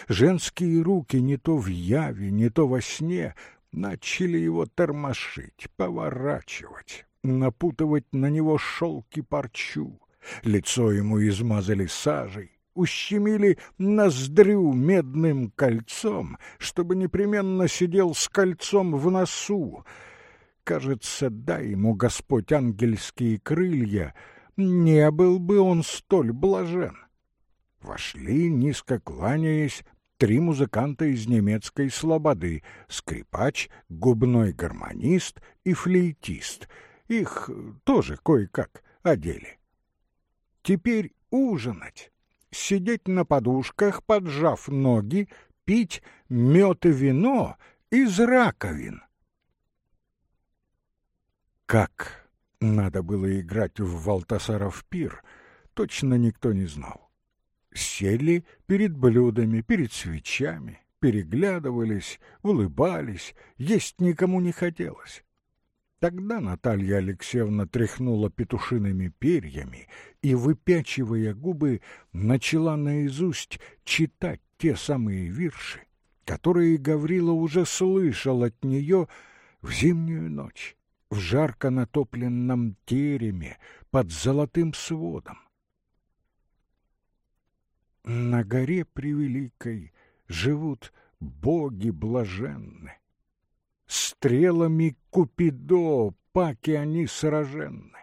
Женские руки не то в яве, не то во сне начали его тормошить, поворачивать, напутывать на него шелки парчу. Лицо ему измазали сажей, ущемили ноздрю медным кольцом, чтобы непременно сидел с кольцом в носу. Кажется, дай ему Господь ангельские крылья, не был бы он столь блажен. Вошли, низко кланяясь, три музыканта из немецкой слободы — скрипач, губной гармонист и флейтист. Их тоже кое-как одели. Теперь ужинать, сидеть на подушках, поджав ноги, пить мед и вино из раковин. Как надо было играть в Валтасаров пир, точно никто не знал. Сели перед блюдами, перед свечами, переглядывались, улыбались, есть никому не хотелось. Тогда Наталья Алексеевна тряхнула петушиными перьями и, выпячивая губы, начала наизусть читать те самые вирши, которые Гаврила уже слышал от нее в зимнюю ночь, в жарко натопленном тереме под золотым сводом. На горе превеликой живут боги блаженны. Стрелами Купидо паки они сраженны.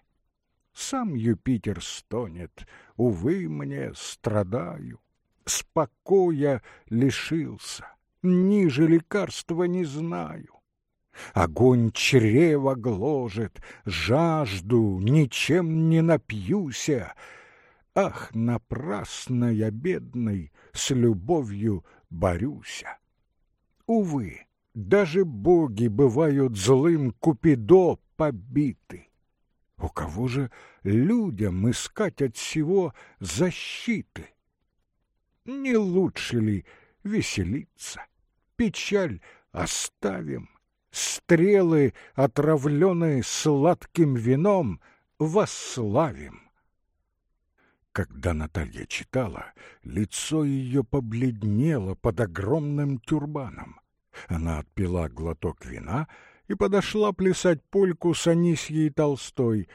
Сам Юпитер стонет, увы мне, страдаю. Спокоя лишился, ниже лекарства не знаю. Огонь чрева гложет, жажду ничем не напьюся, Ах, напрасно я, бедный, с любовью борюся. Увы, даже боги бывают злым Купидо побиты. У кого же людям искать от всего защиты? Не лучше ли веселиться. Печаль оставим, стрелы, отравленные сладким вином, восславим. Когда Наталья читала, лицо ее побледнело под огромным тюрбаном. Она отпила глоток вина и подошла плясать польку с Анисьей Толстой.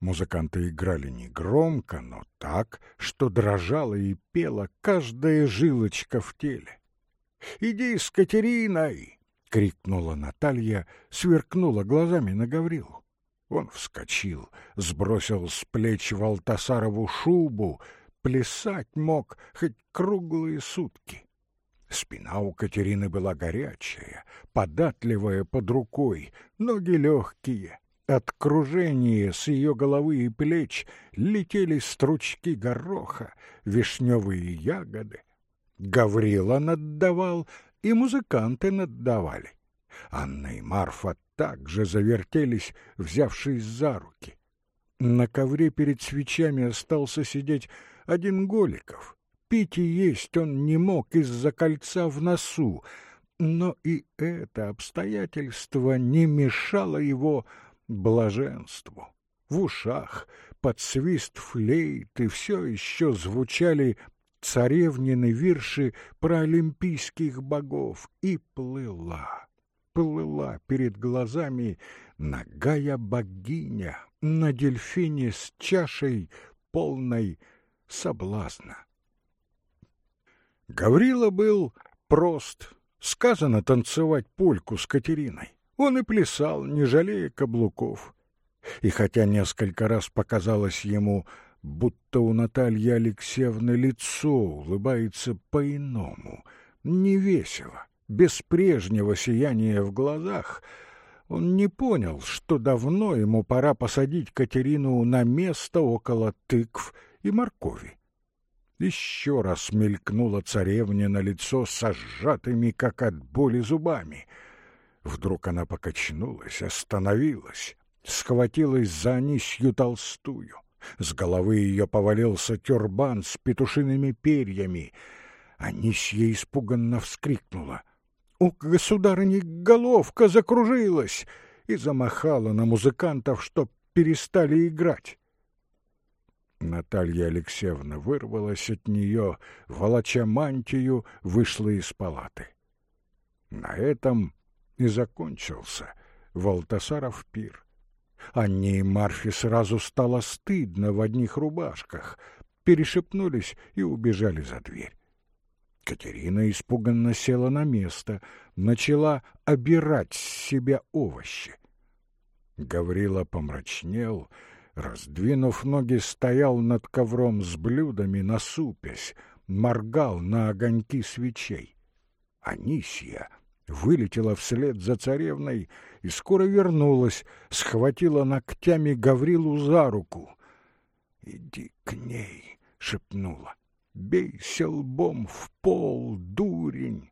Музыканты играли не громко, но так, что дрожала и пела каждая жилочка в теле. «Иди с Катериной!» — крикнула Наталья, сверкнула глазами на Гаврилу. Он вскочил, сбросил с плеч Валтасарову шубу, плясать мог хоть круглые сутки. Спина у Катерины была горячая, податливая под рукой, ноги легкие. От кружения с ее головы и плеч летели стручки гороха, вишневые ягоды. Гаврила наддавал, и музыканты наддавали. Анна и Марфа также завертелись, взявшись за руки. На ковре перед свечами остался сидеть один Голиков. Пить и есть он не мог из-за кольца в носу, но и это обстоятельство не мешало его блаженству. В ушах под свист флейты все еще звучали царевнины вирши про олимпийских богов, и плыла, плыла перед глазами нагая богиня на дельфине с чашей полной соблазна. Гаврила был прост. Сказано танцевать польку с Катериной. Он и плясал, не жалея каблуков. И хотя несколько раз показалось ему, будто у Натальи Алексеевны лицо улыбается по-иному, невесело, без прежнего сияния в глазах, он не понял, что давно ему пора посадить Катерину на место около тыкв и моркови. Еще раз мелькнула царевне на лицо со сжатыми, как от боли, зубами. Вдруг она покачнулась, остановилась, схватилась за Анисью Толстую. С головы ее повалился тюрбан с петушиными перьями. Анисья испуганно вскрикнула. «У государыни головка закружилась!» и замахала на музыкантов, чтоб перестали играть. Наталья Алексеевна вырвалась от нее, волоча мантию, вышла из палаты. На этом и закончился Валтасаров пир. Анне и Марфе сразу стало стыдно в одних рубашках, перешепнулись и убежали за дверь. Катерина испуганно села на место, начала обирать с себя овощи. Гаврила помрачнел — раздвинув ноги, стоял над ковром с блюдами, насупясь, моргал на огоньки свечей. Анисия вылетела вслед за царевной и скоро вернулась, схватила ногтями Гаврилу за руку. «Иди к ней!» — шепнула. «Бейся лбом в пол, дурень!»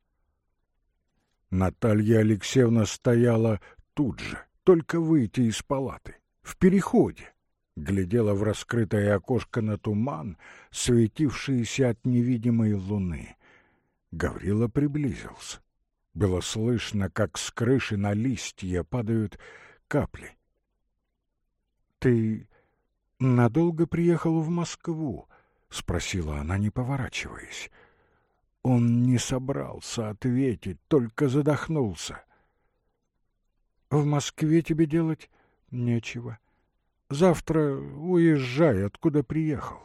Наталья Алексеевна стояла тут же, только выйти из палаты, в переходе глядела в раскрытое окошко на туман, светившийся от невидимой луны. Гаврила приблизился. Было слышно, как с крыши на листья падают капли. — Ты надолго приехал в Москву? — спросила она, не поворачиваясь. Он не собрался ответить, только задохнулся. — В Москве тебе делать нечего. — Завтра уезжай, откуда приехал.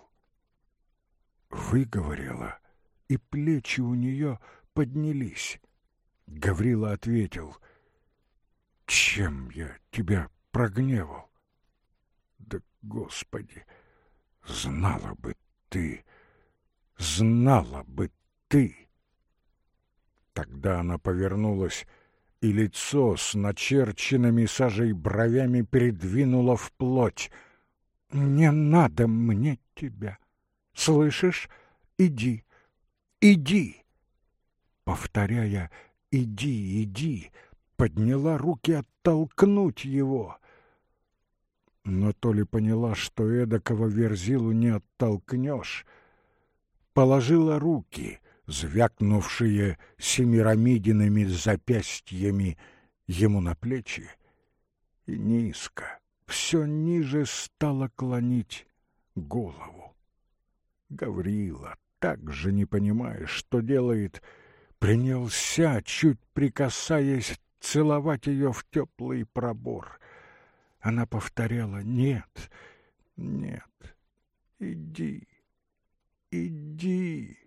Выговорила, и плечи у нее поднялись. Гаврила ответил, «Чем я тебя прогневал?» «Да, Господи, знала бы ты, знала бы ты!» Тогда она повернулась и лицо с начерченными сажей бровями передвинуло вплоть. «Не надо мне тебя! Слышишь? Иди! Иди!» Повторяя «иди, иди!» подняла руки оттолкнуть его. Но то ли поняла, что эдакого верзилу не оттолкнешь, положила руки, звякнувшие семирамидиными запястьями ему на плечи, и низко, все ниже стало клонить голову. Гаврила, так же не понимая, что делает, принялся, чуть прикасаясь, целовать ее в теплый пробор. Она повторяла «Нет, нет, иди, иди».